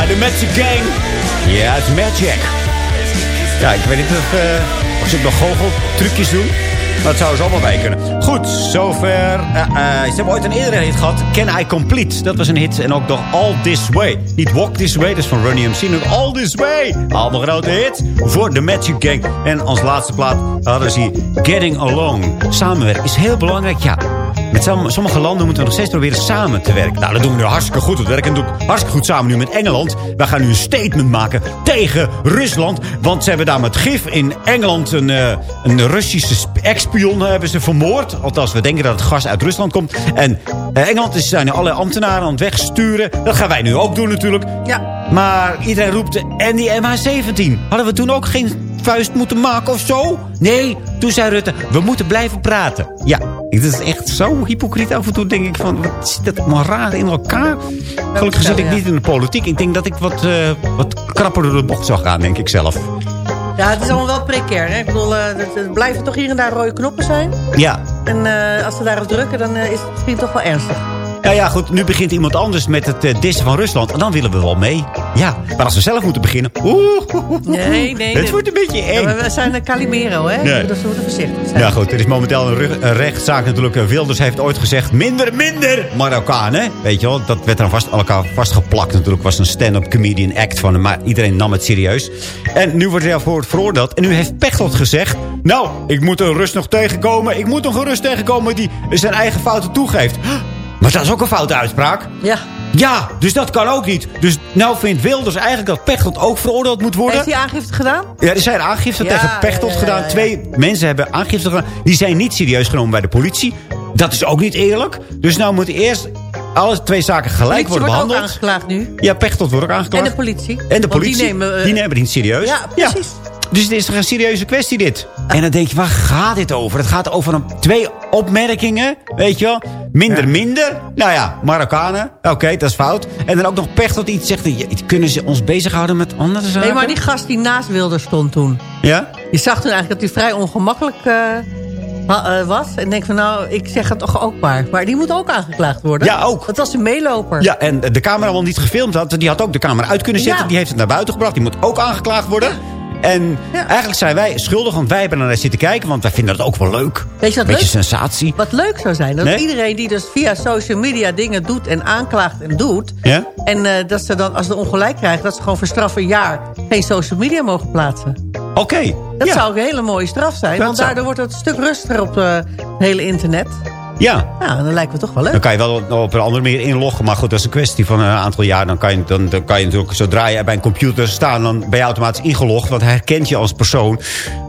De Magic Gang. Ja, het is Magic. Ja, ik weet niet of, eh, of ze nog goocheltrucjes doen. Maar dat zouden ze allemaal bij kunnen. Goed, zover. Eh, ze hebben ooit een eerdere hit gehad. Can I Complete? Dat was een hit. En ook nog All This Way. Niet Walk This Way, dat is van Ronnie MC. Nu All This Way. Allemaal grote hit voor de Magic Gang. En als laatste plaat hadden ze Getting Along. Samenwerken is heel belangrijk. Ja, met som- sommige landen moeten we nog steeds proberen samen te werken. Nou, dat doen we nu hartstikke goed. We werken natuurlijk hartstikke goed samen nu met Engeland. We gaan nu een statement maken tegen Rusland. Want ze hebben daar met gif in Engeland een, eh, een Russische sp- ex-spion eh, hebben ze vermoord. Althans, we denken dat het gas uit Rusland komt. En eh, Engeland is, zijn nu alle ambtenaren aan het wegsturen. Dat gaan wij nu ook doen natuurlijk. Ja. Maar iedereen roept, en die MH17. Hadden we toen ook geen vuist moeten maken of zo? Nee, toen zei Rutte, we moeten blijven praten. Ja, het is echt zo hypocriet af en toe. Denk ik van, wat zit dat maar raar in elkaar? Gelukkig zit ik niet in de politiek. Ik denk dat ik wat, eh, wat krapper door de bocht zou gaan, denk ik zelf. Ja, het is allemaal wel precair. Hè? Ik bedoel, het- het blijven toch hier en daar rode knoppen zijn. Ja, En eh, als ze daarop drukken, dan is het misschien toch wel ernstig. Ja, ja, goed. Nu begint iemand anders met het dissen van Rusland. En dan willen we wel mee. Ja, maar als we zelf moeten beginnen... Oeh, Nee, nee. het dit- wordt een beetje eng. Ja, we zijn een Calimero, hè? Dus we moeten voorzichtig zijn. Ja goed, er is momenteel een, rug- een rechtszaak natuurlijk. Wilders heeft ooit gezegd, minder, minder Marokkanen. Weet je wel, dat werd dan vast elkaar vastgeplakt natuurlijk. was een stand-up comedian act van hem, maar iedereen nam het serieus. En nu wordt hij voor veroordeeld. En nu heeft Pechtold gezegd, nou, ik moet een rust nog tegenkomen. Ik moet nog een rust tegenkomen die zijn eigen fouten toegeeft. Maar dat is ook een foute uitspraak. Ja. Ja, dus dat kan ook niet. Dus nou vindt Wilders eigenlijk dat Pechtold ook veroordeeld moet worden. Heeft hij aangifte gedaan? Ja, er zijn aangiften Ja, tegen Pechtold ja, gedaan. Twee mensen hebben aangifte gedaan. Die zijn niet serieus genomen bij de politie. Dat is ook niet eerlijk. Dus nou moeten eerst alle twee zaken gelijk worden wordt ook behandeld. aangeklaagd nu. Ja, Pechtold wordt ook En aangeklaagd. de politie. En de politie. Die nemen, eh, die nemen het niet serieus. Ja, precies. Dus het is toch een serieuze kwestie dit. En dan denk je, waar gaat dit over? Het gaat over een, twee opmerkingen, weet je wel. Minder, minder. Nou ja, Marokkanen. Oké, dat is fout. En dan ook nog Pechtold iets zegt. Kunnen ze ons bezighouden met andere zaken? Nee, maar die gast die naast Wilders stond toen. Ja? Je zag toen eigenlijk dat hij vrij ongemakkelijk eh, eh, was. En denk van nou, ik zeg het toch ook maar. Maar die moet ook aangeklaagd worden. Ja, ook. Dat was een meeloper. Ja, en de cameraman die het gefilmd had, die had ook de camera uit kunnen zetten. Ja. Die heeft het naar buiten gebracht. Die moet ook aangeklaagd worden. En eigenlijk zijn wij schuldig, want wij hebben naar zitten kijken. Want wij vinden dat ook wel leuk. Weet je wat Beetje leuk? sensatie. Wat leuk zou zijn, dat Nee? iedereen die dus via social media dingen doet en aanklaagt en doet... Ja? en eh, dat ze dan, als ze ongelijk krijgen, dat ze gewoon voor straf een jaar geen social media mogen plaatsen. Oké. Dat ja. zou een hele mooie straf zijn, Dat want zou- daardoor wordt het een stuk rustiger op eh, het hele internet. Ja. Ja, dan lijkt me toch wel leuk. Dan kan je wel op een andere manier inloggen. Maar goed, dat is een kwestie van een aantal jaar. Dan kan je, dan, dan kan je natuurlijk, zodra je bij een computer staat... dan ben je automatisch ingelogd. Want hij herkent je als persoon.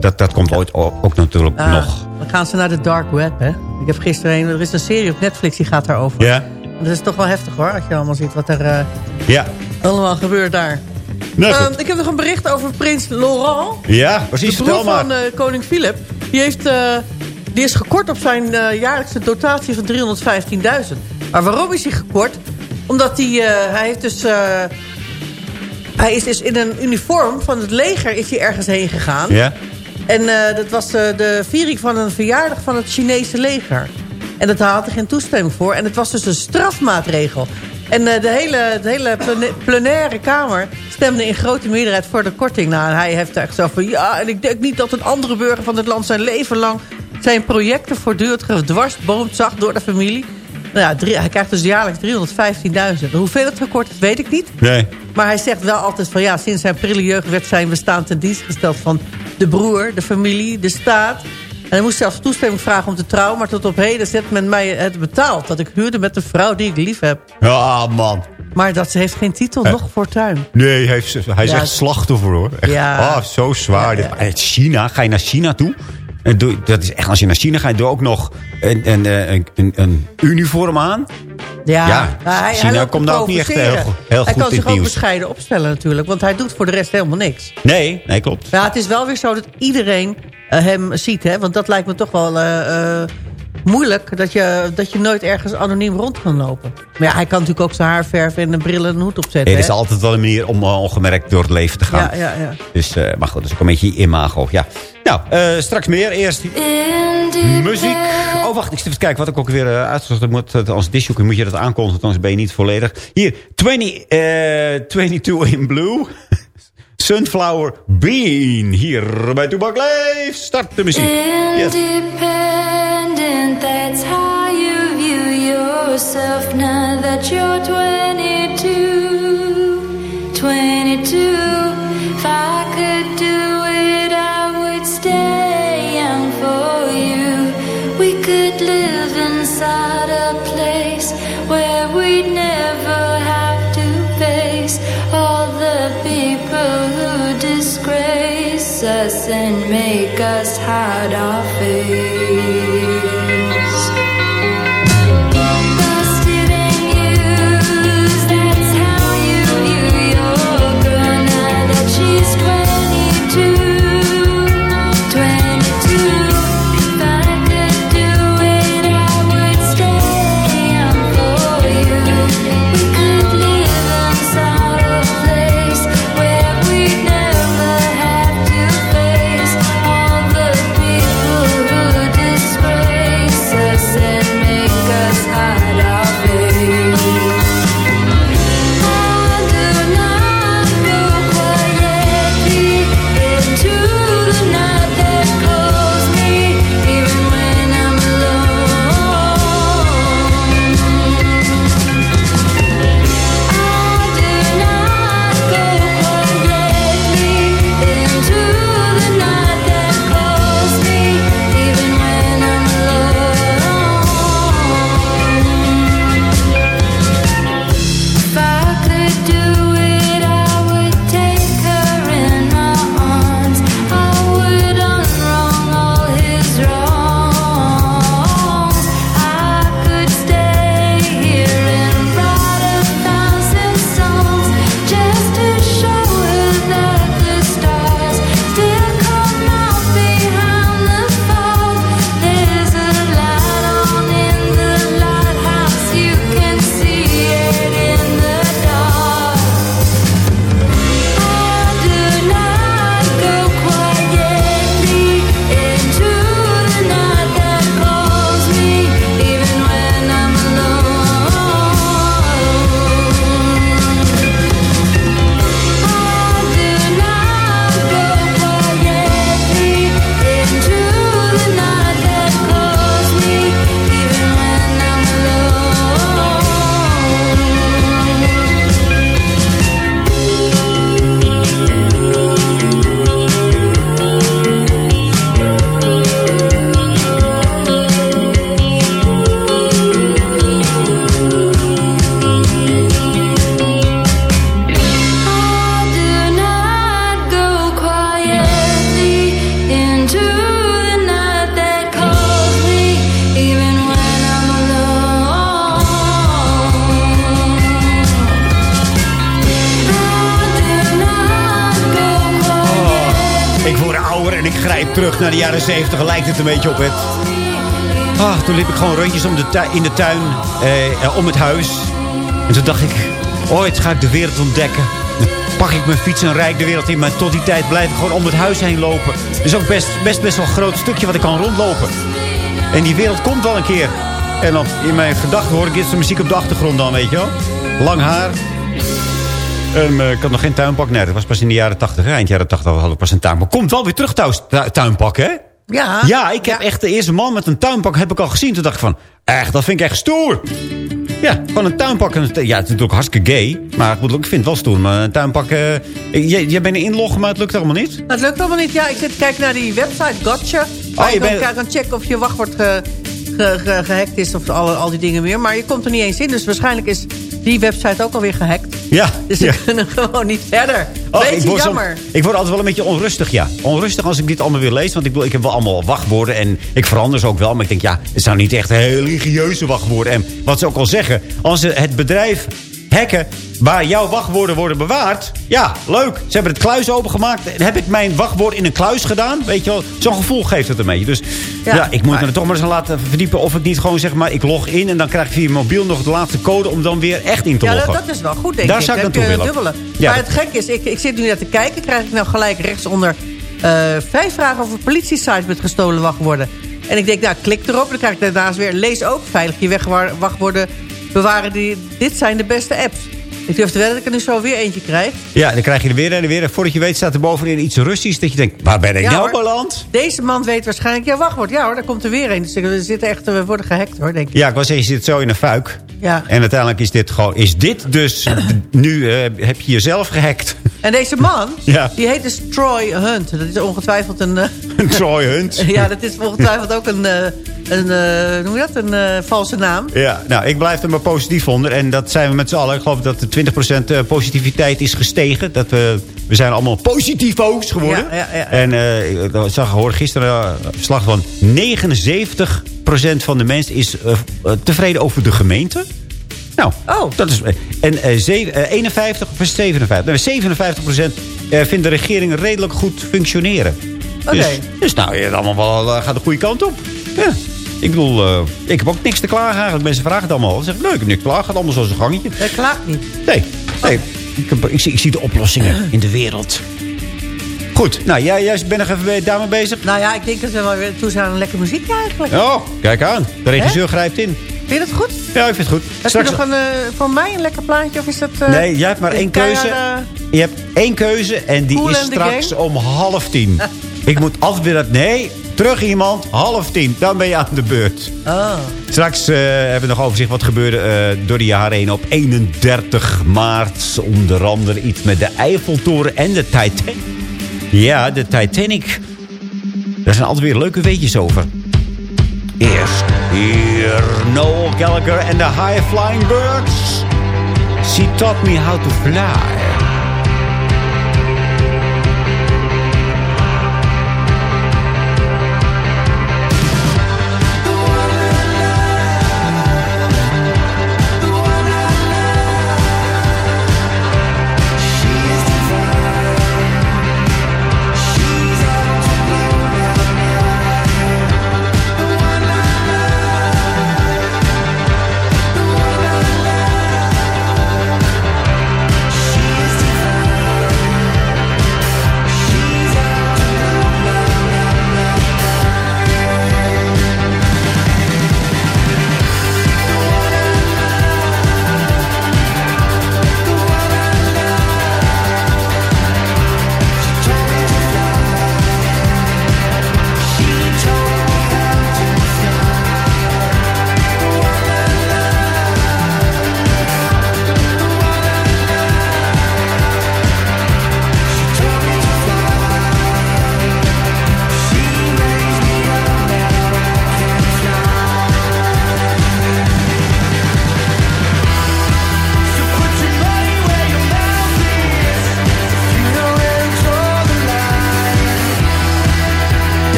Dat, dat komt ooit ook, ook natuurlijk Ah, nog. Dan gaan ze naar de dark web, hè. Ik heb gisteren een, er is een serie op Netflix die gaat daarover. Ja? Dat is toch wel heftig hoor, als je allemaal ziet wat er eh, Ja. allemaal gebeurt daar. Nou. Ehm, ik heb nog een bericht over prins Laurent. Ja, precies. De broer van eh, koning Philip. Die, heeft, eh, die is gekort op zijn eh, jaarlijkse dotatie van 315.000. Maar waarom is hij gekort? Omdat hij, eh, hij heeft dus... eh, hij is dus in een uniform van het leger is hij ergens heen gegaan. Ja? En dat was de viering van een verjaardag van het Chinese leger. En dat had hij geen toestemming voor. En het was dus een strafmaatregel. En de hele, de hele plenaire kamer stemde in grote meerderheid voor de korting. Nou, en hij heeft echt zo van... Ja, en ik denk niet dat een andere burger van dit land zijn leven lang... zijn projecten voortdurend gedwarsboomd zag door de familie. Nou ja, drie- hij krijgt dus jaarlijks 315.000. Hoeveel het gekort is, weet ik niet. Nee. Maar hij zegt wel altijd van ja, sinds zijn prille jeugd werd zijn bestaan ten dienst gesteld van de broer, de familie, de staat. En hij moest zelfs toestemming vragen om te trouwen, maar tot op heden zet men mij het betaald. Dat ik huurde met een vrouw die ik lief heb. Ja, man. Maar dat ze heeft geen titel, Eh. nog fortuin. Nee, hij, heeft, hij is Ja. echt slachtoffer hoor. Echt. Ja. Oh, zo zwaar. Dit- En China, ga je naar China toe? En doe, dat is echt, als je naar China gaat, doe ook nog een, een, eh, een, een, een uniform aan. Ja, Ja, hij, China hij komt nou ook niet echt provoceren. heel- heel Hij goed kan in zich het ook nieuws. bescheiden opstellen natuurlijk, want hij doet voor de rest helemaal niks. Nee, nee, klopt. Ja, het is wel weer zo dat iedereen eh, hem ziet. Hè? Want dat lijkt me toch wel eh, eh, moeilijk. Dat je, dat je nooit ergens anoniem rond kan lopen. Maar ja, hij kan natuurlijk ook zijn haar verven en een bril en een hoed opzetten. Er is altijd wel een manier om eh, ongemerkt door het leven te gaan. Ja, ja, ja. Dus, eh, maar goed, dat is ook een beetje imago. Ja. Nou, eh, straks meer. Eerst muziek. Oh, wacht. Ik zit even kijken wat ik ook weer uh, uitgezocht heb. Moet, als disjoker moet je dat aankondigen, anders ben je niet volledig. Hier, 20, eh 22 in Blue. Sunflower Bean. Hier bij Toebak Leef. Start de muziek. Yes. Independent, that's how you view yourself now that you're 22. 22. If I could and make us hide our face. 70. Lijkt het een beetje op het. Ah, toen liep ik gewoon rondjes om de in de tuin, eh, eh, om het huis. En toen dacht ik, ooit ga ik de wereld ontdekken. Dan pak ik mijn fiets en rijd de wereld in. Maar tot die tijd blijf ik gewoon om het huis heen lopen. Dus ook best, best, best wel een groot stukje wat ik kan rondlopen. En die wereld komt wel een keer. En dan in mijn gedachten hoor ik dit de muziek op de achtergrond dan, weet je wel. Lang haar. En, eh, ik had nog geen tuinpak. Nee, dat was pas in de jaren 80. Eind jaren 80 had ik pas een tuinpak. Komt wel weer terug thuis, tu- tuinpak, hè? Ja. Ja, ik heb echt de eerste man met een tuinpak heb ik al gezien. Toen dacht ik van, echt, dat vind ik echt stoer. Ja, van een tuinpak. en Ja, het is natuurlijk hartstikke gay. Maar ik, ik vind het wel stoer. Maar een tuinpak... eh, jij, jij bent inloggen, maar het lukt allemaal niet. Dat lukt allemaal niet. Ja, ik zit te kijken naar die website Gotcha. Oh, je je dan bent- kan- checken of je wachtwoord ge, ge, ge- gehackt is of al, al die dingen meer. Maar je komt er niet eens in. Dus waarschijnlijk is die website ook alweer gehackt. Ja. Dus ja. we kunnen gewoon niet verder. Oh, ik word zo- jammer. ik word altijd wel een beetje onrustig, ja. Onrustig als ik dit allemaal weer lees. Want ik, bedoel, ik heb wel allemaal wachtwoorden. En ik verander ze ook wel. Maar ik denk, ja, het zijn niet echt religieuze wachtwoorden. En wat ze ook al zeggen. Als het bedrijf hacken waar jouw wachtwoorden worden bewaard. Ja, leuk. Ze hebben het kluis opengemaakt. En heb ik mijn wachtwoord in een kluis gedaan? Weet je wel, zo'n gevoel geeft het een beetje. Dus ja, Ja, ik moet maar- me er toch maar eens aan laten verdiepen. Of ik niet gewoon zeg maar, ik log in. En dan krijg ik via mobiel nog de laatste code om dan weer echt in te Ja, loggen. dat, dat is wel goed, denk Daar ik. zou ik naartoe willen. dubbele. Ja, maar dat- het gekke is, ik, ik zit nu naar te kijken. Krijg ik nou gelijk rechtsonder eh vijf vragen over politiesites met gestolen wachtwoorden. En ik denk, nou, klik erop. Dan krijg ik daarnaast weer, lees ook veilig je wegwa- wachtwoorden bewaren. Die, dit zijn de beste apps. Ik durf te wedden dat ik er nu zo weer eentje krijg. Ja, dan krijg je er weer en weer. En voordat je weet staat er bovenin iets Russisch. Dat je denkt, waar ben ik Ja, nou beland? Deze man weet waarschijnlijk, ja, wachtwoord. Ja hoor, daar komt er weer een. Dus we zitten echt, we worden gehackt hoor, denk ik. Ja, ik was zeggen, je zit zo in een fuik. Ja. En uiteindelijk is dit gewoon... Is dit dus... nu eh, heb je jezelf gehackt. En deze man, Ja. die heet dus Troy Hunt. Dat is ongetwijfeld een... eh, Een Troy Hunt. ja, dat is ongetwijfeld ook een, eh, een hoe noem je dat, een eh, valse naam. Ja, nou, ik blijf er maar positief onder. En dat zijn we met z'n allen. Ik geloof dat de 20% eh, positiviteit is gestegen. Dat we, we zijn allemaal positivo's geworden. Ja, ja, ja. En ik zag, hoorde gisteren een slag van 79% van de mensen is tevreden over de gemeente. Nou, Oh. dat is... En eh, zeven- eh, 51 of 57? Nee, 57% eh, vindt de regering redelijk goed functioneren. Oké. Dus, dus nou, het allemaal wel, gaat de goede kant op. Ja. Ik bedoel, eh, ik heb ook niks te klagen eigenlijk. Mensen vragen het allemaal. Ze zeggen, leuk, ik heb niks te klagen. gaat allemaal zoals een gangetje. Dat klaagt niet. Nee, nee. Ik, heb- ik, zie, ik zie de oplossingen in de wereld. Goed, nou, jij, jij bent nog even daarmee bezig? Nou ja, ik denk dat we wel weer toe zijn aan een lekker muziekje eigenlijk. Oh, kijk aan. De regisseur grijpt in. Vind je dat goed? Ja, ik vind het goed. Heb je nog een, eh, voor mij een lekker plaatje? Of is dat... eh, Nee, jij hebt maar één keuze. Je hebt één keuze en die Cool is straks om half tien. ik moet altijd weer dat... Nee, terug iemand, half tien. Dan ben je aan de beurt. Oh. Straks eh, hebben we nog overzicht wat gebeurde eh, door de jaren heen op 31 maart. Onder andere iets met de Eiffeltoren en de Titanic. Ja, de Titanic. Daar zijn altijd weer leuke weetjes over. Eerst hier Noel Gallagher en de High Flying Birds. She taught me how to fly.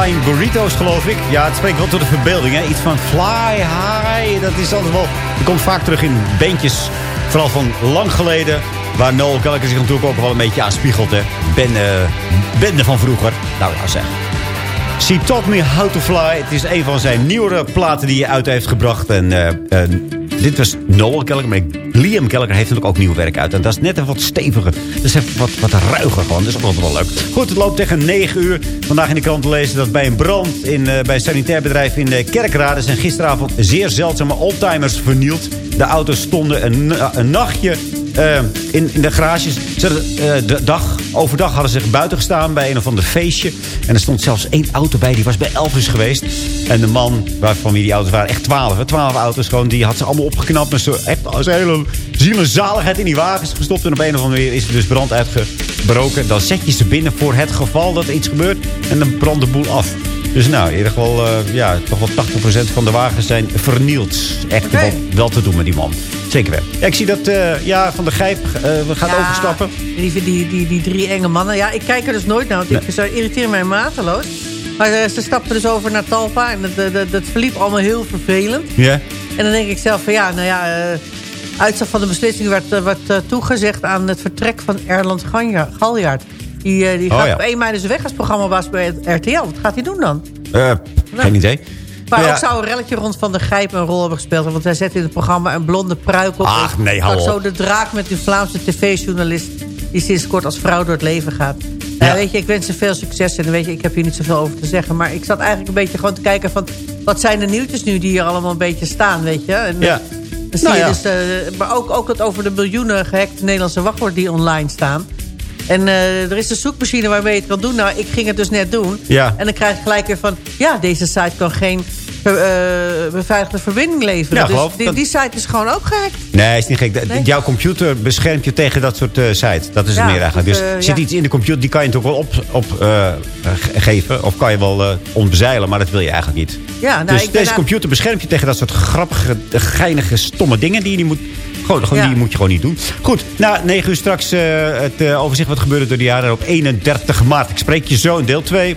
Flying Burritos, geloof ik. Ja, het spreekt wel tot de verbeelding, hè. Iets van fly high, dat is altijd wel... Die komt vaak terug in bandjes, vooral van lang geleden... Waar Noel Gallagher zich natuurlijk ook wel een beetje aan spiegelt, hè. Ben, eh, van vroeger. Nou, ja, zeg. She Taught Me How To Fly. Het is een van zijn nieuwere platen die hij uit heeft gebracht. En eh, eh, dit was Noel Gallagher. Maar Liam Gallagher heeft natuurlijk ook nieuw werk uit. En dat is net even wat steviger. Dus even wat, wat ruiger gewoon. Dat is wel leuk. Goed, het loopt tegen 9 uur. Vandaag in de krant lezen dat bij een brand in, eh, bij een sanitair bedrijf in uh, Kerkrade... zijn gisteravond zeer zeldzame oldtimers vernield. De auto's stonden een, een nachtje uh, in, in de garages. Hadden, uh, de dag, overdag hadden ze zich buiten gestaan bij een of ander feestje. En er stond zelfs één auto bij, die was bij Elvis geweest. En de man, waarvan wie die auto's waren, echt twaalf. Twaalf auto's gewoon, die had ze allemaal opgeknapt. Met zo, echt als een hele zielenzaligheid in die wagens gestopt. En op een of andere manier is er dus brand uitgebroken. Dan zet je ze binnen voor het geval dat er iets gebeurt. En dan brandt de boel af. Dus nou, in ieder geval, uh, ja, toch wel 80% van de wagens zijn vernield. Echt okay. wel, wel te doen met die man. Zeker wel. Ja, ik zie dat uh, ja, Van de Gijp uh, gaat ja, overstappen. Die, die, die, die drie enge mannen. Ja, ik kijk er dus nooit naar, want nee. ik, ze irriteren mij mateloos. Maar ze stapten dus over naar Talpa en dat, dat, dat verliep allemaal heel vervelend. Ja. Yeah. En dan denk ik zelf van ja, nou ja... uitslag van de beslissing werd, werd toegezegd aan het vertrek van Erland Galjaard. Die, die gaat oh, ja. op 1 mei dus weg als programmabaas bij het RTL. Wat gaat hij doen dan? Uh, geen idee. Maar ja. ook zou een relletje rond Van de Grijp een rol hebben gespeeld. Want hij zet in het programma een blonde pruik op. Ach, nee, hou op. Zo de draak met die Vlaamse tv-journalist... die sinds kort als vrouw door het leven gaat. Ja. Uh, weet je, ik wens ze veel succes. En weet je, ik heb hier niet zoveel over te zeggen. Maar ik zat eigenlijk een beetje gewoon te kijken van... wat zijn de nieuwtjes nu die hier allemaal een beetje staan, weet je? En, ja. Dan zie nou, je dus, uh, maar ook, ook het over de miljoenen gehackte Nederlandse wachtwoorden die online staan. En uh, er is een zoekmachine waarmee je het kan doen. Nou, ik ging het dus net doen. Ja. En dan krijg je gelijk weer van... ja, deze site kan geen beveiligde verbinding leveren. Ja, dus die, dat... die, site is gewoon ook gehackt. Nee, is niet gek. Nee? Jouw computer beschermt je tegen dat soort uh, sites. Dat is het meer eigenlijk. Dus uh, er zit ja. iets in de computer, die kan je natuurlijk wel op, op geven. Of kan je wel ontbezeilen, maar dat wil je eigenlijk niet. Ja, nou, dus ik deze computer beschermt je tegen dat soort grappige, geinige, stomme dingen die je niet moet... Gewoon, gewoon Ja. Die moet je gewoon niet doen. Goed, na 9 uur straks uh, het uh, overzicht wat gebeurde door de jaren op 31 maart. Ik spreek je zo in deel 2.